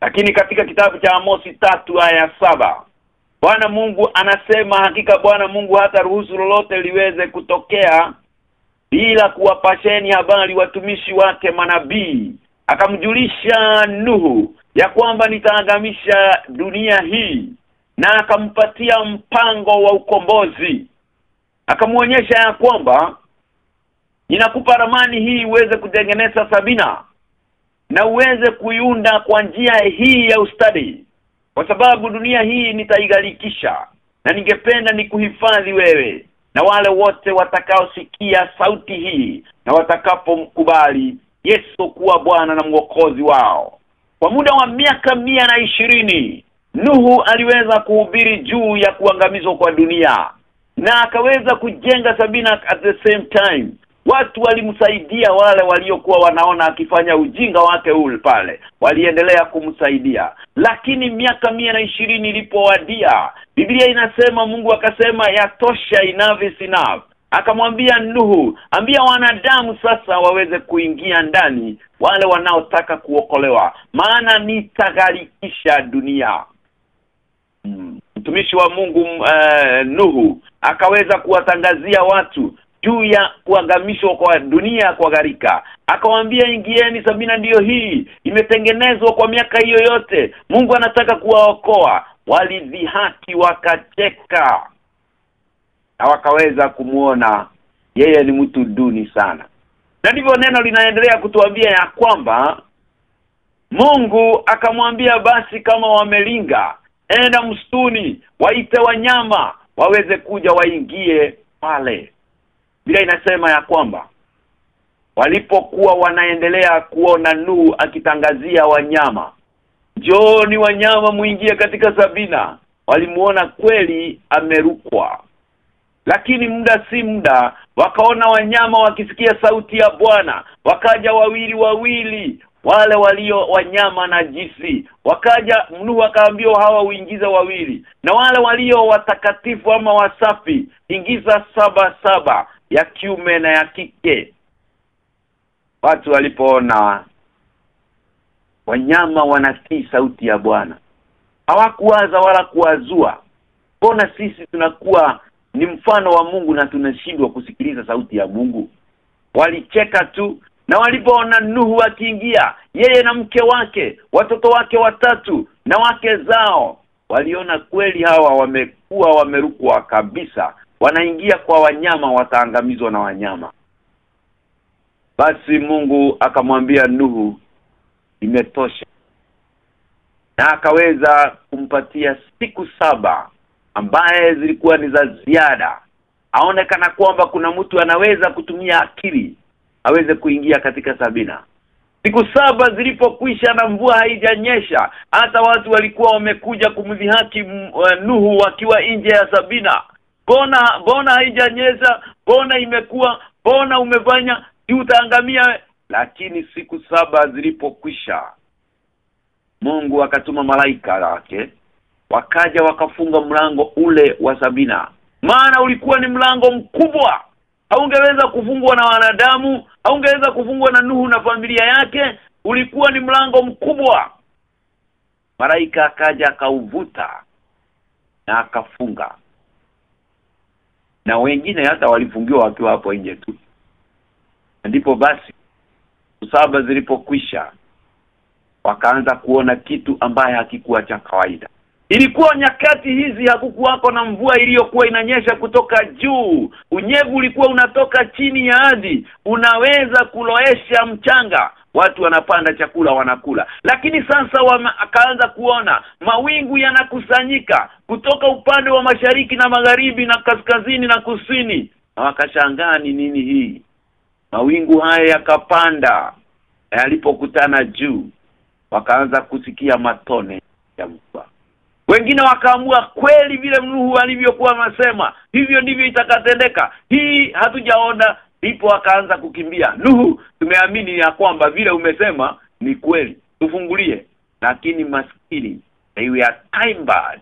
Lakini katika kitabu cha Amosi tatu aya saba Bwana Mungu anasema hakika Bwana Mungu hata ruhusu lolote liweze kutokea bila kuwapasheni habari watumishi wake manabii. Akamjulisha Nuhu ya kwamba nitaangamisha dunia hii na akampatia mpango wa ukombozi. Akamuonyesha ya kwamba ninakupa ramani hii uweze kutengeneza sabina na uweze kuiunda kwa njia hii ya ustadi kwa sababu dunia hii nitaigalikisha na ningependa nikuhifadhi wewe na wale wote watakaosikia sauti hii na watakapomkubali Yesu kuwa Bwana na mwokozi wao kwa muda wa miaka mia na ishirini Nuhu aliweza kuhubiri juu ya kuangamizwa kwa dunia na akaweza kujenga sabina at the same time. Watu walimsaidia wale waliokuwa wanaona akifanya ujinga wake ule pale waliendelea kumsaidia. Lakini miaka mia na ishirini ilipowadia Biblia inasema Mungu akasema yatosha enough is enough akamwambia Nuhu ambia wanadamu sasa waweze kuingia ndani wale wanaotaka kuokolewa maana nitagharikisha dunia. Mtumishi wa Mungu uh, Nuhu akaweza kuwatangazia watu juu ya kuangamishwa kwa dunia kwa gharika. Akawaambia ingieni sabina ndiyo hii imetengenezwa kwa miaka hiyo yote. Mungu anataka kuwaokoa. Walidhihaki wakacheka na wakaweza kumuona. Yeye ni mtu duni sana. Na ndivyo neno linaendelea kutuambia ya kwamba Mungu akamwambia basi kama wamelinga enda msituni waite wanyama waweze kuja waingie pale. Bila inasema ya kwamba walipokuwa wanaendelea kuona Nuhu akitangazia wanyama joni wanyama muingie katika Sabina walimuona kweli amerukwa lakini muda si muda wakaona wanyama wakisikia sauti ya Bwana wakaja wawili wawili wale walio wanyama na jisi wakaja mnu akaambia hawa uingiza wawili na wale walio watakatifu ama wasafi ingiza saba saba ya kiume na ya kike. Watu walipoona wanyama wanatii sauti ya Bwana. Hawakuwaza wala kuwazua. Mbona sisi tunakuwa ni mfano wa Mungu na tunashindwa kusikiliza sauti ya Mungu. Walicheka tu na walipoona Nuhu akiingia yeye na mke wake watoto wake watatu na wake zao waliona kweli hawa wamekuwa wamerukwa kabisa. Wanaingia kwa wanyama wataangamizwa na wanyama. Basi Mungu akamwambia Nuhu imetosha. Na akaweza kumpatia siku saba ambaye zilikuwa ni za ziada. Aonekana kwamba kuna mtu anaweza kutumia akili aweze kuingia katika sabina. Siku saba zilipokwisha na mvua haijanyesha hata watu walikuwa wamekuja kumdhihaki Nuhu wakiwa nje ya sabina. Bona bona haijanyesha? Bona imekuwa? Bona umefanya? Utaangamia? Lakini siku saba zilipokwisha Mungu akatuma malaika wake wakaja wakafunga mlango ule wa Sabina. Maana ulikuwa ni mlango mkubwa. Haungeweza kufungwa na wanadamu haungeweza kufungwa na Nuhu na familia yake ulikuwa ni mlango mkubwa. Malaika akaja akauvuta na akafunga. Na wengine hata walifungiwa wakiwa hapo nje tu. Ndipo basi saba zilipokwisha wakaanza kuona kitu ambaye hakikuwa cha kawaida Ilikuwa nyakati hizi hakukuwako na mvua iliyokuwa inanyesha kutoka juu. Unyevu ulikuwa unatoka chini ya ardhi, unaweza kuloesha mchanga. Watu wanapanda chakula wanakula. Lakini sasa wakaanza akaanza kuona mawingu yanakusanyika kutoka upande wa mashariki na magharibi na kaskazini na kusini. Na wakashangaa ni nini hii? Mawingu haya yakapanda yalipokutana juu wakaanza kusikia matone ya mvua wengine wakaamua kweli vile Nuhu alivyokuwa anasema. Hivyo ndivyo itakatendeka. Hii hatujaona ndipo wakaanza kukimbia. Nuhu tumeamini ya kwamba vile umesema ni kweli. Tufungulie. Lakini maskini they were time bad.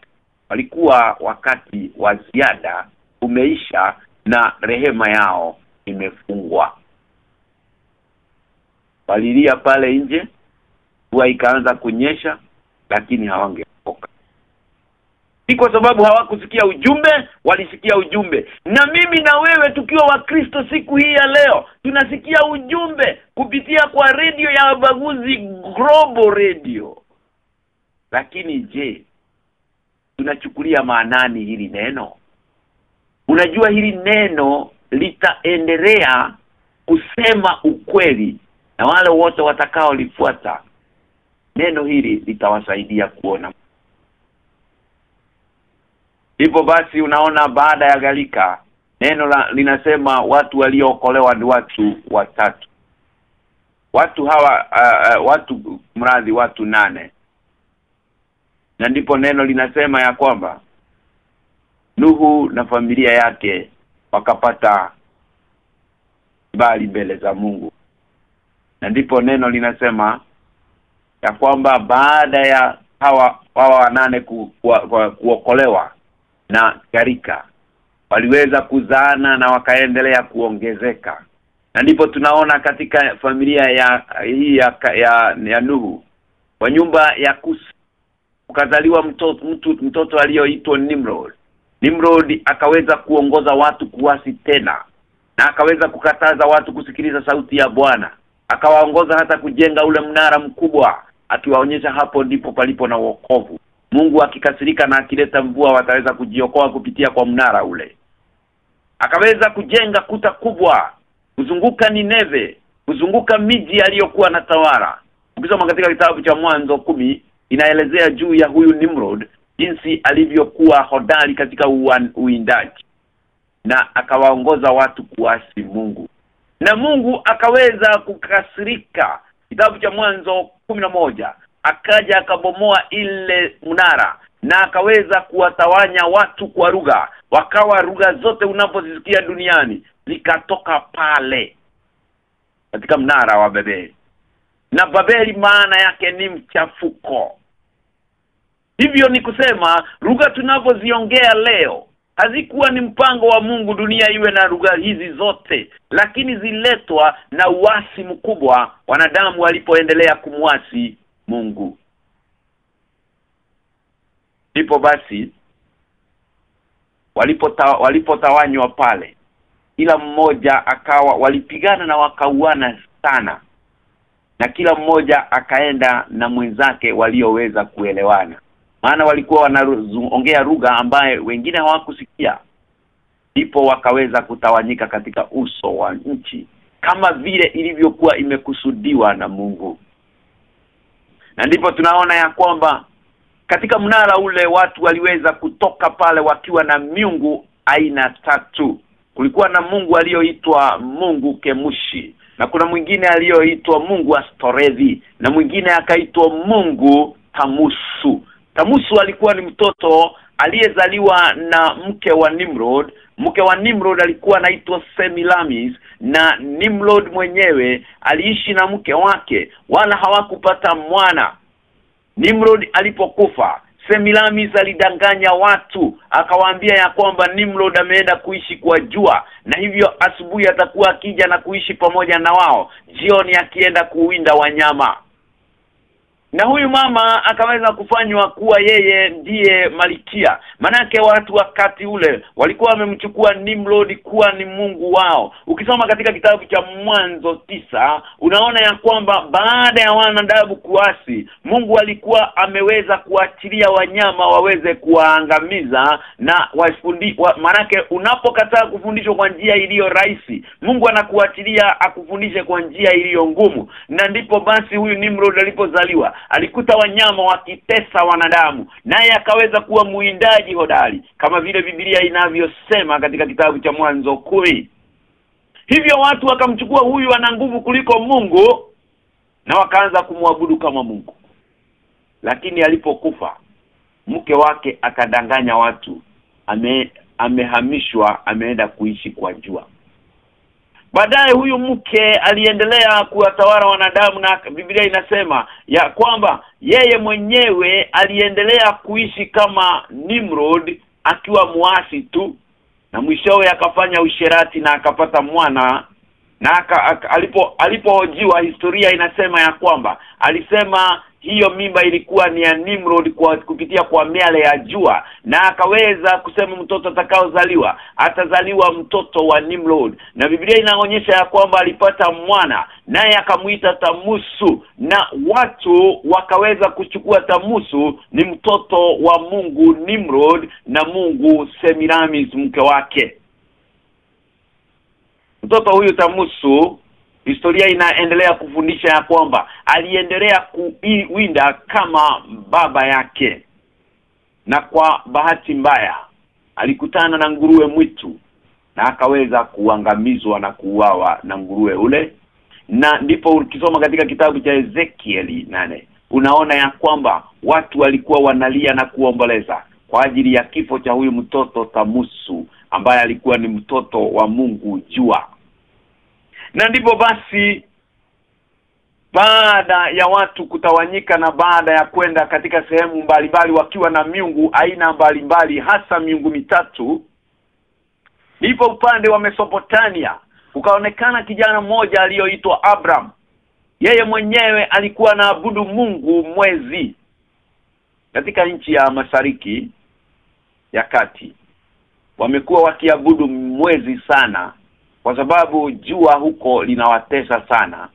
Walikuwa wakati wa ziada umeisha na rehema yao imefungwa. Walilia pale nje. Huwa ikaanza kunyesha lakini hawangeokoka si kwa sababu hawakusikia ujumbe walisikia ujumbe. Na mimi na wewe tukiwa wakristo siku hii ya leo tunasikia ujumbe kupitia kwa redio ya wabaguzi global radio. Lakini je tunachukulia maanani hili neno? Unajua hili neno litaendelea kusema ukweli na wale wote watakao lifuata neno hili litawasaidia kuona Hivyo basi unaona baada ya galika neno la, linasema watu waliookolewa ni watu watatu. Watu hawa uh, uh, watu mradhi watu nane. Na ndipo neno linasema ya kwamba Nuhu na familia yake wakapata bali mbele za Mungu. Na ndipo neno linasema ya kwamba baada ya hawa hawa wanane ku, ku, ku, kuokolewa na garika. Waliweza kuzaana na wakaendelea kuongezeka. Na ndipo tunaona katika familia ya hii ya, ya, ya Nuhu. Kwa nyumba ya Kus ukazaliwa mtoto mtu mtoto aliyoitwa Nimrod. Nimrod akaweza kuongoza watu kuasi tena. Na akaweza kukataza watu kusikiliza sauti ya Bwana. Akawaongoza hata kujenga ule mnara mkubwa akiwaonyesha hapo ndipo palipo na wokovu Mungu akikasirika na akileta mvua wataweza kujiokoa kupitia kwa mnara ule. Akaweza kujenga kuta kubwa kuzunguka Nineve, kuzunguka miji aliyokuwa na tawara. Ukisoma katika kitabu cha mwanzo kumi inaelezea juu ya huyu Nimrod jinsi alivyokuwa hodari katika uindaji na akawaongoza watu kuasi Mungu. Na Mungu akaweza kukasirika kitabu cha mwanzo moja akaja akabomoa ile mnara na akaweza kuwatawanya watu kwa lugha. Wakawa lugha zote unapozisikia duniani zikatoka pale katika mnara wa Babeli. Na Babeli maana yake ni mchafuko. Hivyo ni kusema lugha tunavyoziongea leo hazikuwa ni mpango wa Mungu dunia iwe na lugha hizi zote lakini ziletwa na uasi mkubwa wanadamu walipoendelea kumwasi Mungu. Ndipo basi walipota walipotawanywa pale kila mmoja akawa walipigana na wakauana sana na kila mmoja akaenda na mwenzake walioweza kuelewana. Maana walikuwa wanaongea lugha ambaye wengine hawakusikia. Ndipo wakaweza kutawanyika katika uso wa nchi kama vile ilivyokuwa imekusudiwa na Mungu na ndipo tunaona ya kwamba katika mnara ule watu waliweza kutoka pale wakiwa na miungu aina tatu. Kulikuwa na Mungu aliyoitwa Mungu Kemushi na kuna mwingine aliyoitwa Mungu Astorethi na mwingine akaitwa Mungu Tamusu. Tamusu alikuwa ni mtoto aliyezaliwa na mke wa Nimrod mke wa Nimrod alikuwa anaitwa Semiramis na Nimrod mwenyewe aliishi na mke wake wala hawakupata mwana. Nimrod alipokufa Semiramis alidanganya watu akawaambia ya kwamba Nimrod ameenda kuishi kwa jua na hivyo asubuhi atakuwa akija na kuishi pamoja na wao jioni akienda kuwinda wanyama na huyu mama akaweza kufanywa kuwa yeye ndiye malikia manake watu wakati ule walikuwa wamemchukua Nimrod kuwa ni mungu wao. Ukisoma katika kitabu cha mwanzo tisa unaona ya kwamba baada ya wanadamu kuasi Mungu alikuwa ameweza kuachilia wanyama waweze kuwaangamiza na wafundi wa, manake unapokataa kufundishwa kwa njia iliyo rahisi Mungu anakuachilia akufundishe kwa njia iliyo ngumu. Na ndipo basi huyu Nimrod alipozaliwa alikuta wanyama wakitesa wanadamu naye akaweza kuwa muindaji hodari kama vile Biblia inavyosema katika kitabu cha mwanzo kumi. Hivyo watu wakamchukua huyu ana nguvu kuliko Mungu na wakaanza kumwabudu kama Mungu. Lakini alipokufa mke wake akadanganya watu ame amehamishwa ameenda kuishi kwa jua Baadaye huyu mke aliendelea kuwatawala wanadamu na Biblia inasema ya kwamba yeye mwenyewe aliendelea kuishi kama Nimrod akiwa muasi tu na mwishowe akafanya usherati na akapata mwana na aka, aka, alipo alipohojiwa historia inasema ya kwamba alisema hiyo mimba ilikuwa ni ya Nimrod kwa kupitia kwa miale ya jua na akaweza kusema mtoto atakaozaliwa atazaliwa mtoto wa Nimrod. Na Biblia inaonyesha ya kwamba alipata mwana naye akamuita Tamusu na watu wakaweza kuchukua Tamusu ni mtoto wa Mungu Nimrod na Mungu Semiramis mke wake. Mtoto huyu Tamusu historia inaendelea kufundisha ya kwamba aliendelea kuwinda kama baba yake. Na kwa bahati mbaya alikutana na nguruwe mwitu na akaweza kuangamizwa na kuuawa na nguruwe ule. Na ndipo ukisoma katika kitabu cha Ezekieli nane unaona ya kwamba watu walikuwa wanalia na kuomboleza kwa ajili ya kifo cha huyu mtoto Tamusu ambaye alikuwa ni mtoto wa Mungu jua na ndipo basi baada ya watu kutawanyika na baada ya kwenda katika sehemu mbalimbali wakiwa na miungu aina mbalimbali hasa miungu mitatu ndipo upande wa Mesopotamia ukaonekana kijana mmoja aliyoitwa Abram yeye mwenyewe alikuwa anaabudu Mungu mwezi katika nchi ya mashariki ya kati. Wamekuwa wakiabudu mwezi sana kwa sababu jua huko linawatesa sana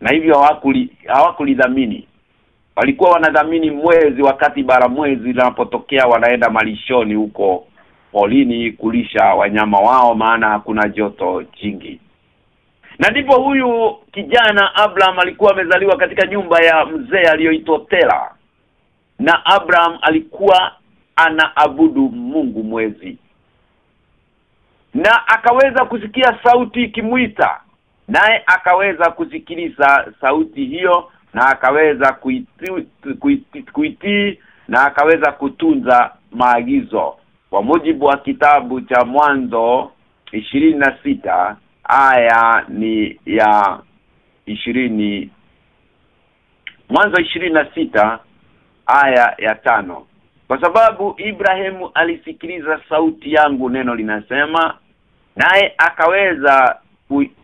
na hivyo hawakuli hawakulidhamini. Walikuwa wanadhamini mwezi wakati bara mwezi linapotokea wanaenda malishoni huko polini kulisha wanyama wao maana hakuna joto jingi. Na ndipo huyu kijana Abraham alikuwa amezaliwa katika nyumba ya mzee aliyoitwa Tera na Abraham alikuwa anaabudu Mungu mwezi na akaweza kusikia sauti ikimwita naye akaweza kusikiliza sauti hiyo na akaweza kuitii kuiti, kuiti, na akaweza kutunza maagizo. Kwa mujibu wa kitabu cha mwanzo ishirini na sita aya ni ya ishirini mwanzo ishirini na sita aya ya tano. Kwa sababu Ibrahimu alisikiliza sauti yangu neno linasema naye akaweza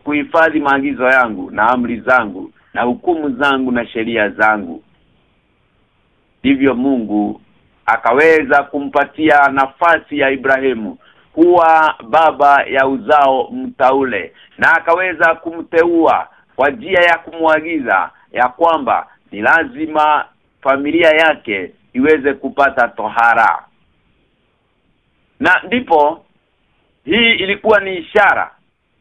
kuhifadhi maagizo yangu na amri zangu na hukumu zangu na sheria zangu. Hivyo Mungu akaweza kumpatia nafasi ya Ibrahimu kuwa baba ya uzao mtaule na akaweza kumteua kwa njia ya kumwagiza ya kwamba ni lazima familia yake iweze kupata tohara. Na ndipo hii ilikuwa ni ishara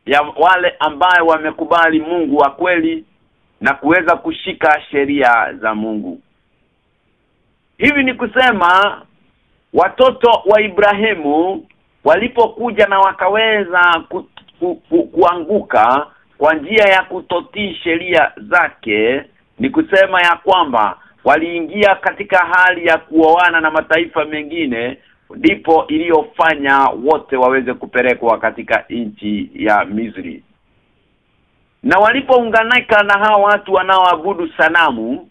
ya wale ambaye wamekubali Mungu wa kweli na kuweza kushika sheria za Mungu. Hivi ni kusema watoto wa Ibrahimu walipokuja na wakaweza ku, ku, ku, kuanguka kwa njia ya kutotii sheria zake ni kusema ya kwamba waliingia katika hali ya kuoana na mataifa mengine ndipo iliyofanya wote waweze kupelekwa katika nchi ya Misri. Na walipounganika na hawa watu wanaoabudu sanamu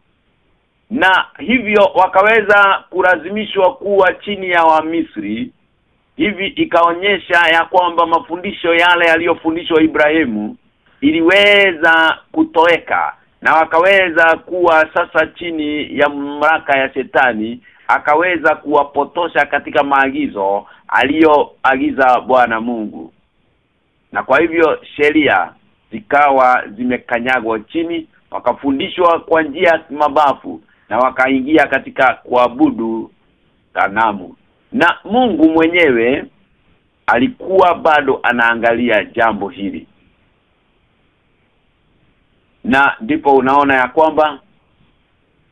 na hivyo wakaweza kulazimishwa kuwa chini ya Wamisri hivi ikaonyesha ya kwamba mafundisho yale yaliyofundishwa Ibrahimu iliweza kutoweka na wakaweza kuwa sasa chini ya mamlaka ya shetani akaweza kuwapotosha katika maagizo aliyoagiza Bwana Mungu. Na kwa hivyo sheria zikawa zimekanyagwa chini wakafundishwa kwa njia mabafu na wakaingia katika kuabudu sanamu. Na Mungu mwenyewe alikuwa bado anaangalia jambo hili. Na ndipo unaona ya kwamba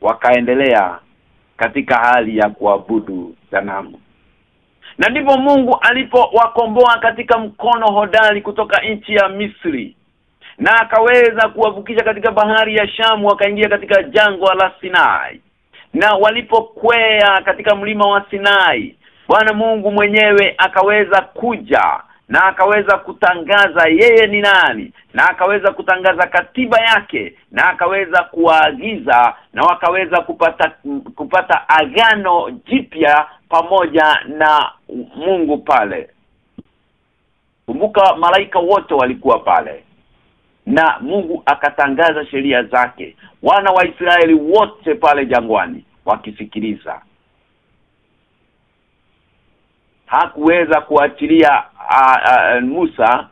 wakaendelea katika hali ya kuabudu sanamu. Na ndipo Mungu alipowakomboa katika mkono hodari kutoka nchi ya Misri na akaweza kuwavukisha katika bahari ya Shamu wakaingia katika jangwa la Sinai. Na walipokwea katika mlima wa Sinai Bwana Mungu mwenyewe akaweza kuja na akaweza kutangaza yeye ni nani na akaweza kutangaza katiba yake na akaweza kuwaagiza na wakaweza kupata kupata agano jipya pamoja na Mungu pale. Kumbuka malaika wote walikuwa pale na Mungu akatangaza sheria zake. Wana wa Israeli wote pale jangwani wakisikiliza hakuweza kuachilia Musa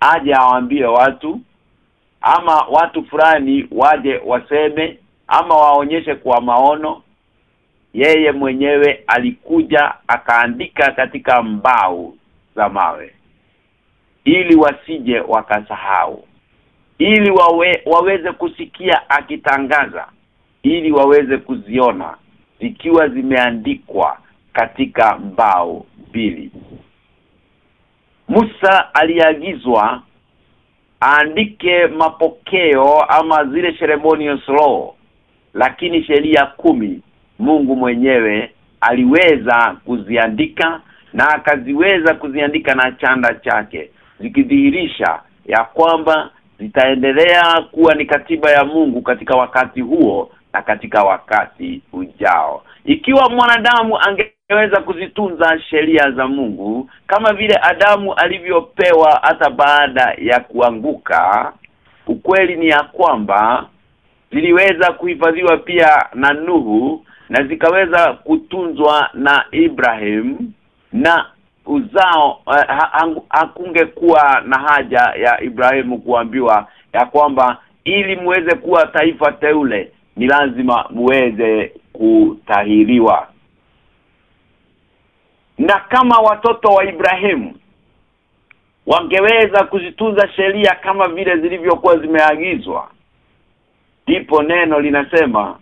aje awaambie watu ama watu fulani waje waseme ama waonyeshe kwa maono. Yeye mwenyewe alikuja akaandika katika mbao za mawe ili wasije wakasahau ili wawe, waweze kusikia akitangaza ili waweze kuziona zikiwa zimeandikwa katika mbao mbili Musa aliagizwa aandike mapokeo ama zile ceremonial law lakini sheria kumi Mungu mwenyewe aliweza kuziandika na akaziweza kuziandika na chanda chake zikidhihirisha ya kwamba zitaendelea kuwa ni katiba ya Mungu katika wakati huo na katika wakati ujao. Ikiwa mwanadamu angeweza kuzitunza sheria za Mungu kama vile Adamu alivyopewa hata baada ya kuanguka ukweli ni ya kwamba ziliweza kuhifadhiwa pia na Nuhu na zikaweza kutunzwa na Ibrahim na uzao uh, hakungekuwa na haja ya Ibrahimu kuambiwa ya kwamba ili muweze kuwa taifa teule ni lazima muweze kutahiriwa. Na kama watoto wa Ibrahimu wangeweza kuzitunza sheria kama vile zilivyokuwa zimeagizwa ndipo neno linasema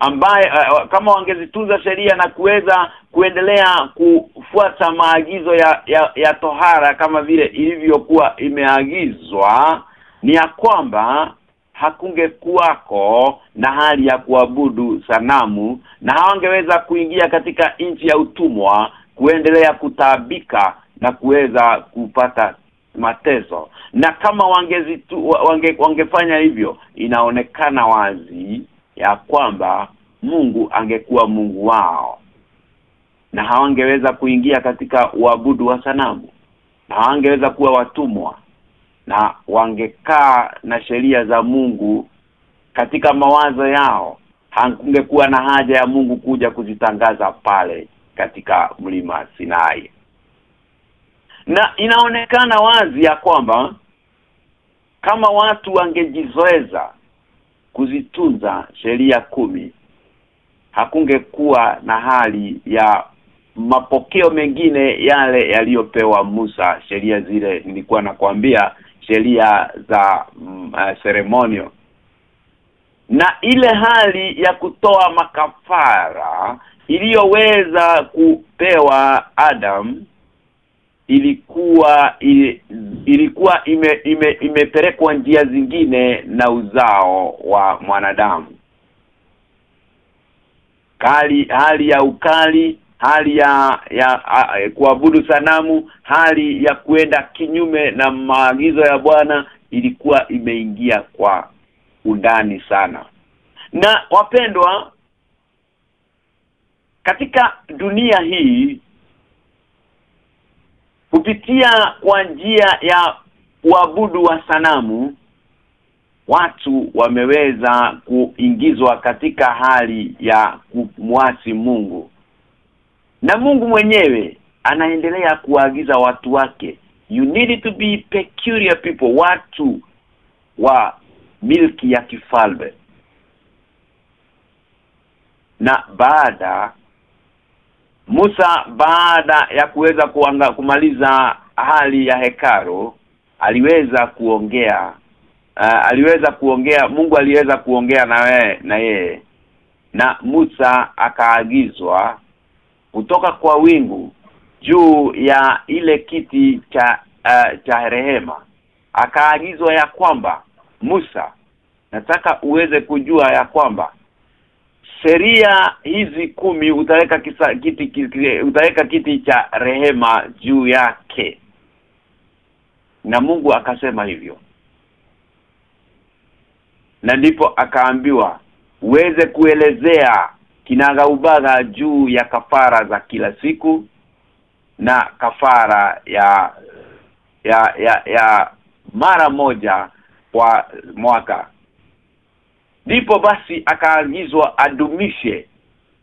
ambaye uh, kama wangezitunza sheria na kuweza kuendelea kufuata maagizo ya, ya ya tohara kama vile ilivyokuwa imeagizwa ni ya kwamba hakungekuwako na hali ya kuabudu sanamu na hawangeweza kuingia katika nchi ya utumwa kuendelea kutaabika na kuweza kupata mateso. Na kama wangezitu, wange, wangefanya hivyo inaonekana wazi ya kwamba Mungu angekuwa Mungu wao. Na hawangeweza kuingia katika uabudu wa sanamu. Na hawangeweza kuwa watumwa na wangekaa na sheria za Mungu katika mawazo yao hakungekuwa na haja ya Mungu kuja kuzitangaza pale katika mlima Sinai. Na inaonekana wazi ya kwamba kama watu wangejizoeza kuzitunza sheria kumi hakungekuwa na hali ya mapokeo mengine yale yaliyopewa Musa sheria zile nilikuwa nakwambia sheria za mm, uh, ceremonial na ile hali ya kutoa makafara iliyoweza kupewa Adam ilikuwa ili, ilikuwa ime, ime, imepelekwa njia zingine na uzao wa mwanadamu. Kali hali ya ukali hali ya ya kuabudu sanamu hali ya kuenda kinyume na maagizo ya Bwana ilikuwa imeingia kwa undani sana. Na wapendwa katika dunia hii kupitia kwa njia ya uabudu wa sanamu watu wameweza kuingizwa katika hali ya kumwasi Mungu na Mungu mwenyewe anaendelea kuagiza watu wake. You need to be peculiar people watu wa milki ya kifalme. Na baada Musa baada ya kuweza kumaliza hali ya hekaro aliweza kuongea uh, aliweza kuongea Mungu aliweza kuongea na we, na yeye. Na Musa akaagizwa kutoka kwa wingu juu ya ile kiti cha uh, cha rehema. Akaagizwa ya kwamba Musa nataka uweze kujua ya kwamba sheria hizi kumi utaweka kisa, kiti, kiti utaweka kiti cha rehema juu yake. Na Mungu akasema hivyo. Na ndipo akaambiwa uweze kuelezea kinagaubaga juu ya kafara za kila siku na kafara ya ya ya, ya mara moja kwa mwaka. Ndipo basi akaagizwa adumishe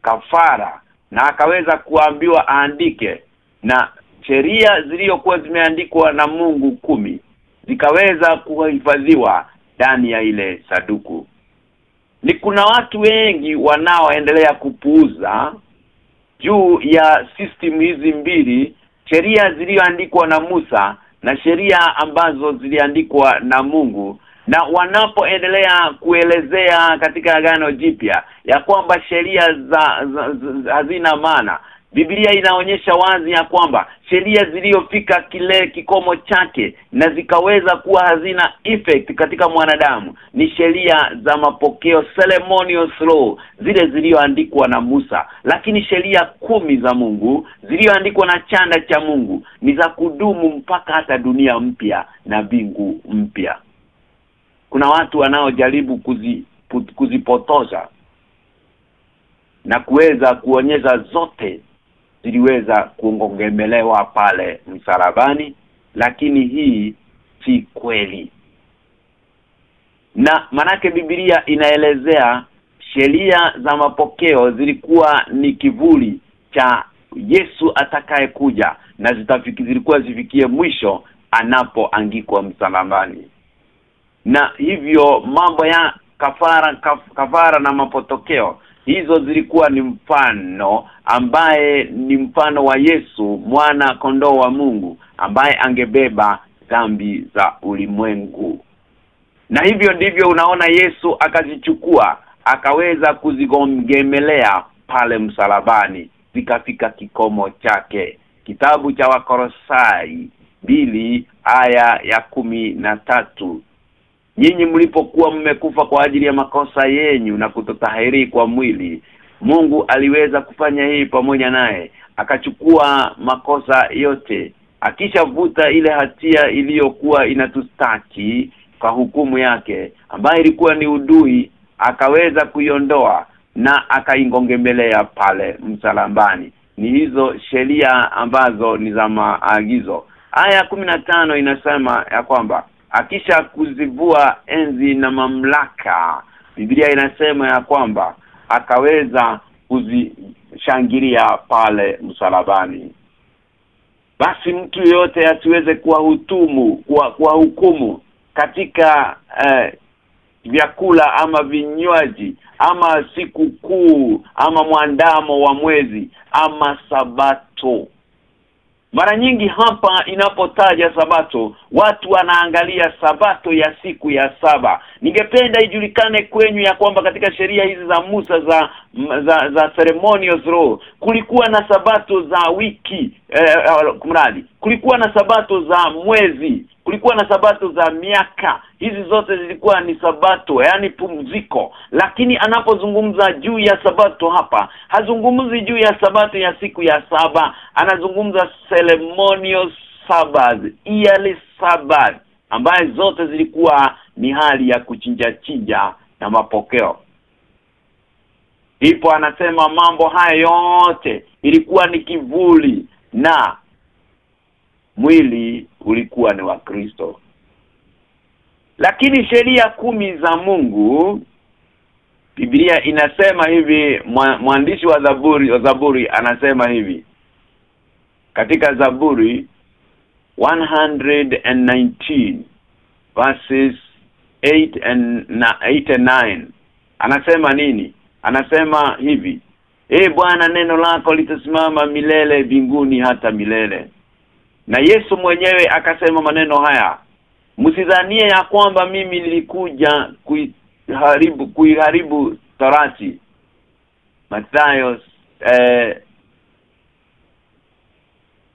kafara na akaweza kuambiwa aandike na sheria zilizokuwa zimeandikwa na Mungu kumi zikaweza kuhifadhiwa ndani ya ile saduku ni kuna watu wengi wanaoendelea kupuuza juu ya system hizi mbili sheria zilizoandikwa na Musa na sheria ambazo ziliandikwa na Mungu na wanapoendelea kuelezea katika agano jipya ya kwamba sheria za, za, za hazina maana Biblia inaonyesha wazi ya kwamba sheria ziliyofika kile kikomo chake na zikaweza kuwa hazina effect katika mwanadamu ni sheria za mapokeo ceremonial law zile zilizoandikwa na Musa. Lakini sheria kumi za Mungu zilizoandikwa na chanda cha Mungu ni za kudumu mpaka hata dunia mpya na bingu mpya. Kuna watu wanaojaribu kuzi, kuzipotosha na kuweza kuonyesha zote ziliweza kuongongemelewa pale msalabani lakini hii si kweli. Na manake Biblia inaelezea sheria za mapokeo zilikuwa ni kivuli cha Yesu atakaye kuja na zitafiki zilikuwa zifikie mwisho anapoangikwa msalabani. Na hivyo mambo ya kafara kaf, kafara na mapotokeo hizo zilikuwa ni mfano ambaye ni mfano wa Yesu mwana kondoo wa Mungu ambaye angebeba dhambi za ulimwengu. Na hivyo ndivyo unaona Yesu akazichukua akaweza kuzigongemelea pale msalabani zikafika kikomo chake. Kitabu cha wakorosai mbili aya ya kumi na tatu nyinyi mlipokuwa mmekufa kwa ajili ya makosa yenyu na kutotahiri kwa mwili Mungu aliweza kufanya hii pamoja naye akachukua makosa yote akishavuta ile hatia iliyokuwa inatustaki kwa hukumu yake ambayo ilikuwa ni udui akaweza kuiondoa na akaingongemelea pale msalambani. Ni hizo sheria ambazo ni za maagizo. Aya tano inasema ya kwamba akisha kuzivua enzi na mamlaka Biblia inasema ya kwamba akaweza kuzishangilia pale msalabani. Basi mtu yote asiweze kuwahutumu kuwa, kuwa hukumu katika eh, vyakula ama vinywaji ama siku kuu ama mwandamo wa mwezi ama sabato mara nyingi hapa inapotaja sabato watu wanaangalia sabato ya siku ya saba. Ningependa ijulikane kwenyu ya kwamba katika sheria hizi za Musa za za, za ceremonial law kulikuwa na sabato za wiki eh, kumradi. Kulikuwa na sabato za mwezi kulikuwa na sabato za miaka. Hizi zote zilikuwa ni sabato yani pumziko. Lakini anapozungumza juu ya sabato hapa hazungumzi juu ya sabato ya siku ya saba anazungumza ceremonial sabbath yearly sabbath ambaye zote zilikuwa ni hali ya kuchinja chinja na mapokeo. Ipo anasema mambo haya yote ilikuwa ni kivuli na mwili ulikuwa ni wa Kristo. Lakini sheria kumi za Mungu Biblia inasema hivi mwandishi wa Zaburi wa Zaburi anasema hivi. Katika Zaburi 119 verses 8 and 8 and 9 anasema nini? Anasema hivi e Bwana neno lako litasimama milele binguni hata milele. Na Yesu mwenyewe akasema maneno haya msidhanie ya kwamba mimi nilikuja kuiharibu kuiharibu torati. Mathayo eh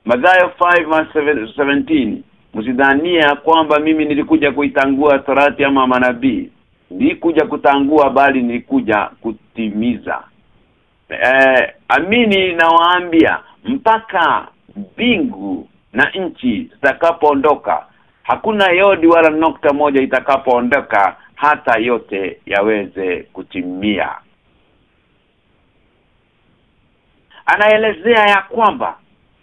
Mathayo 5:17 msidhanie ya kwamba mimi nilikuja kuitangua torati ama manabii. Nilikuja kutangua bali nilikuja kutimiza eh amini nawaambia mpaka mbingu na nchi zitakapoondoka hakuna yodi wala nokta moja itakapoondoka hata yote yaweze kutimia. Anaelezea ya kwamba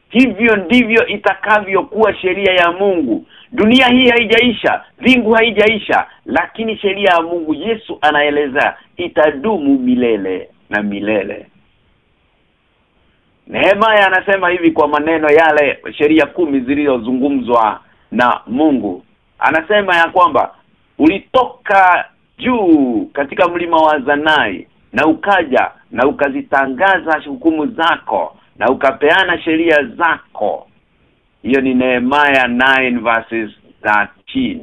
hivyo ndivyo itakavyokuwa sheria ya Mungu. Dunia hii haijaisha vingu haijaisha lakini sheria ya Mungu Yesu anaeleza itadumu milele na milele Nehemia anasema hivi kwa maneno yale sheria kumi zilizozungumzwa na Mungu. Anasema ya kwamba ulitoka juu katika mlima wa Zanai na ukaja na ukazitangaza hukumu zako na ukapeana sheria zako. Hiyo ni Nehemia 9 verses 13.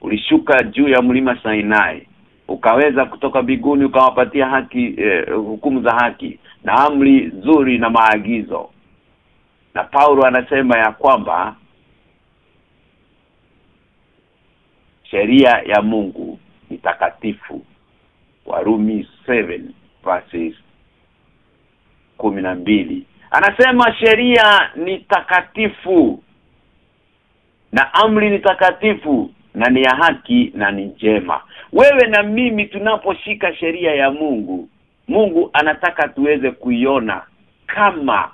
Ulishuka juu ya mlima Sinai ukaweza kutoka biguni ukawapatia haki eh, hukumu za haki na amri nzuri na maagizo. Na Paulo anasema ya kwamba sheria ya Mungu ni takatifu. Warumi 7 verses mbili. Anasema sheria ni takatifu na amri ni takatifu na ni ya haki na ni njema. Wewe na mimi tunaposhika sheria ya Mungu Mungu anataka tuweze kuiona kama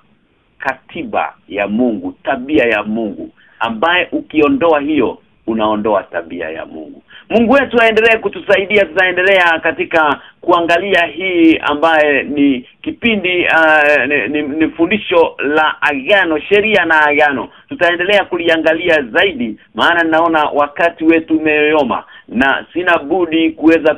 katiba ya Mungu tabia ya Mungu ambaye ukiondoa hiyo unaondoa tabia ya Mungu. Mungu wetu aendelee kutusaidia tutaendelea katika kuangalia hii ambaye ni kipindi uh, ni, ni, ni fundisho la agano sheria na agano. Tutaendelea kuliangalia zaidi maana naona wakati wetu umeyoyoma na sina budi kuweza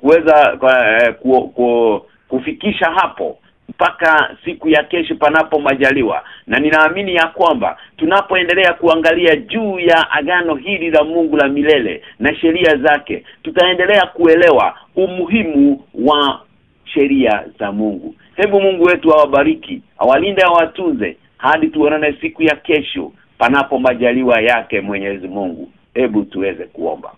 kuweza ku, ku, ku, kufikisha hapo mpaka siku ya kesho panapo majaliwa. Na ninaamini ya kwamba tunapoendelea kuangalia juu ya agano hili la Mungu la milele na sheria zake tutaendelea kuelewa umuhimu wa sheria za Mungu. Hebu Mungu wetu awabariki awalinde awatunze hadi tuonane siku ya kesho panapo majaliwa yake Mwenyezi Mungu. Hebu tuweze kuomba.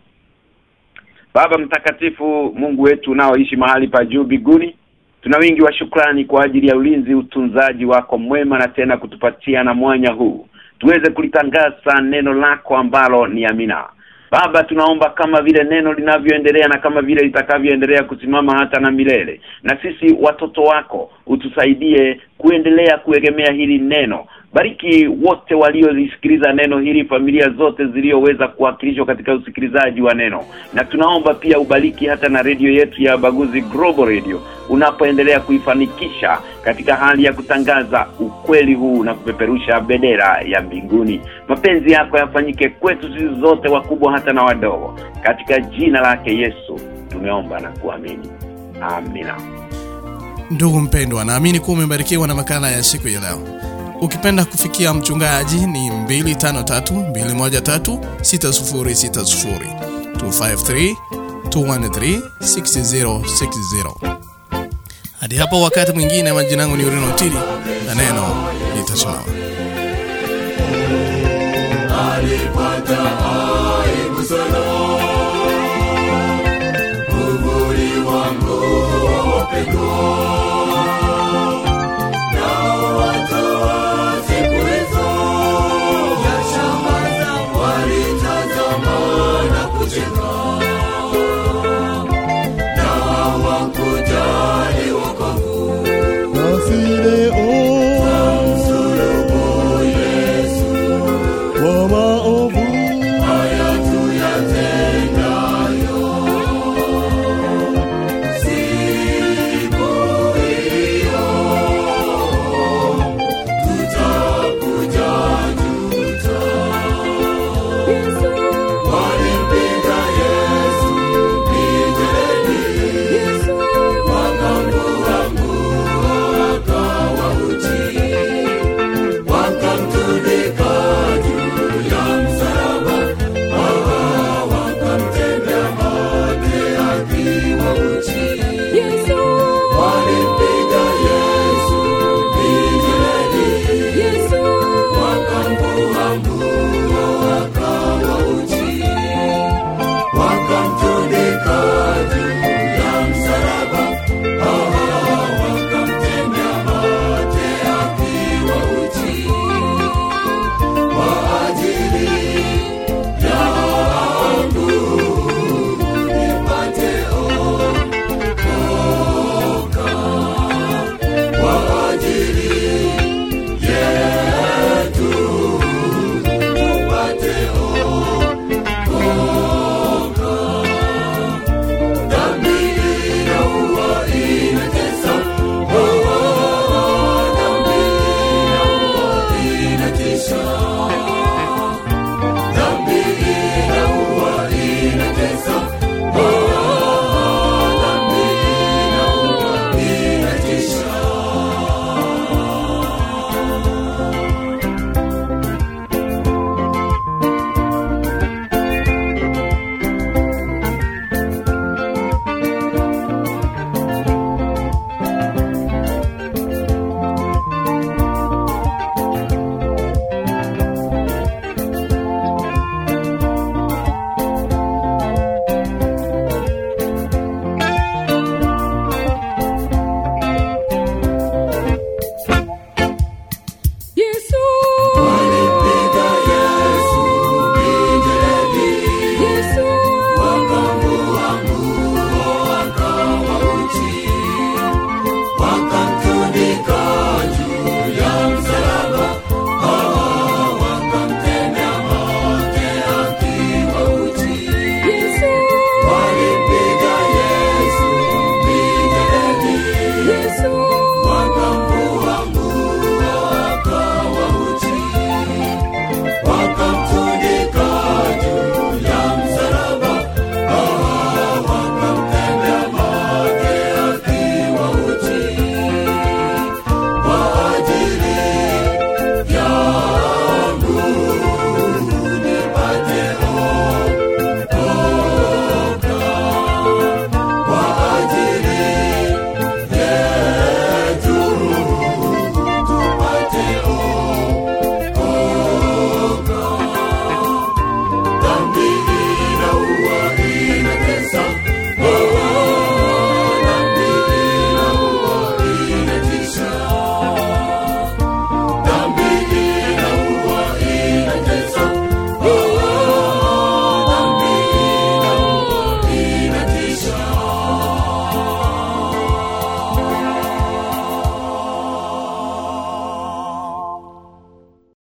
Baba mtakatifu Mungu wetu unaoishi mahali pa juu biguni tuna wingi wa shukrani kwa ajili ya ulinzi utunzaji wako mwema na tena kutupatia na mwanya huu tuweze kulitangaza neno lako ambalo ni amina Baba tunaomba kama vile neno linavyoendelea na kama vile litakavyoendelea kusimama hata na milele. Na sisi watoto wako utusaidie kuendelea kuegemea hili neno. Bariki wote waliolisikiliza neno hili, familia zote zilizoweza kuwakilishwa katika usikilizaji wa neno. Na tunaomba pia ubariki hata na redio yetu ya Baguzi Global Radio unapoendelea kuifanikisha katika hali ya kutangaza ukweli huu na kupeperusha bendera ya mbinguni. Mapenzi yako yafanyike kwetu sisi zote wakubwa hata na wadogo. Katika jina lake Yesu tumeomba na kuamini. Amina. Ndugu mpendwa, naamini kuwa umebarikiwa na makala ya siku ya leo. Ukipenda kufikia mchungaji ni 253 213 6060 253 213 6060. Hadi hapo wakati mwingine, majina yangu ni Urino Tili na neno litasimama. alipata aibu sana wangu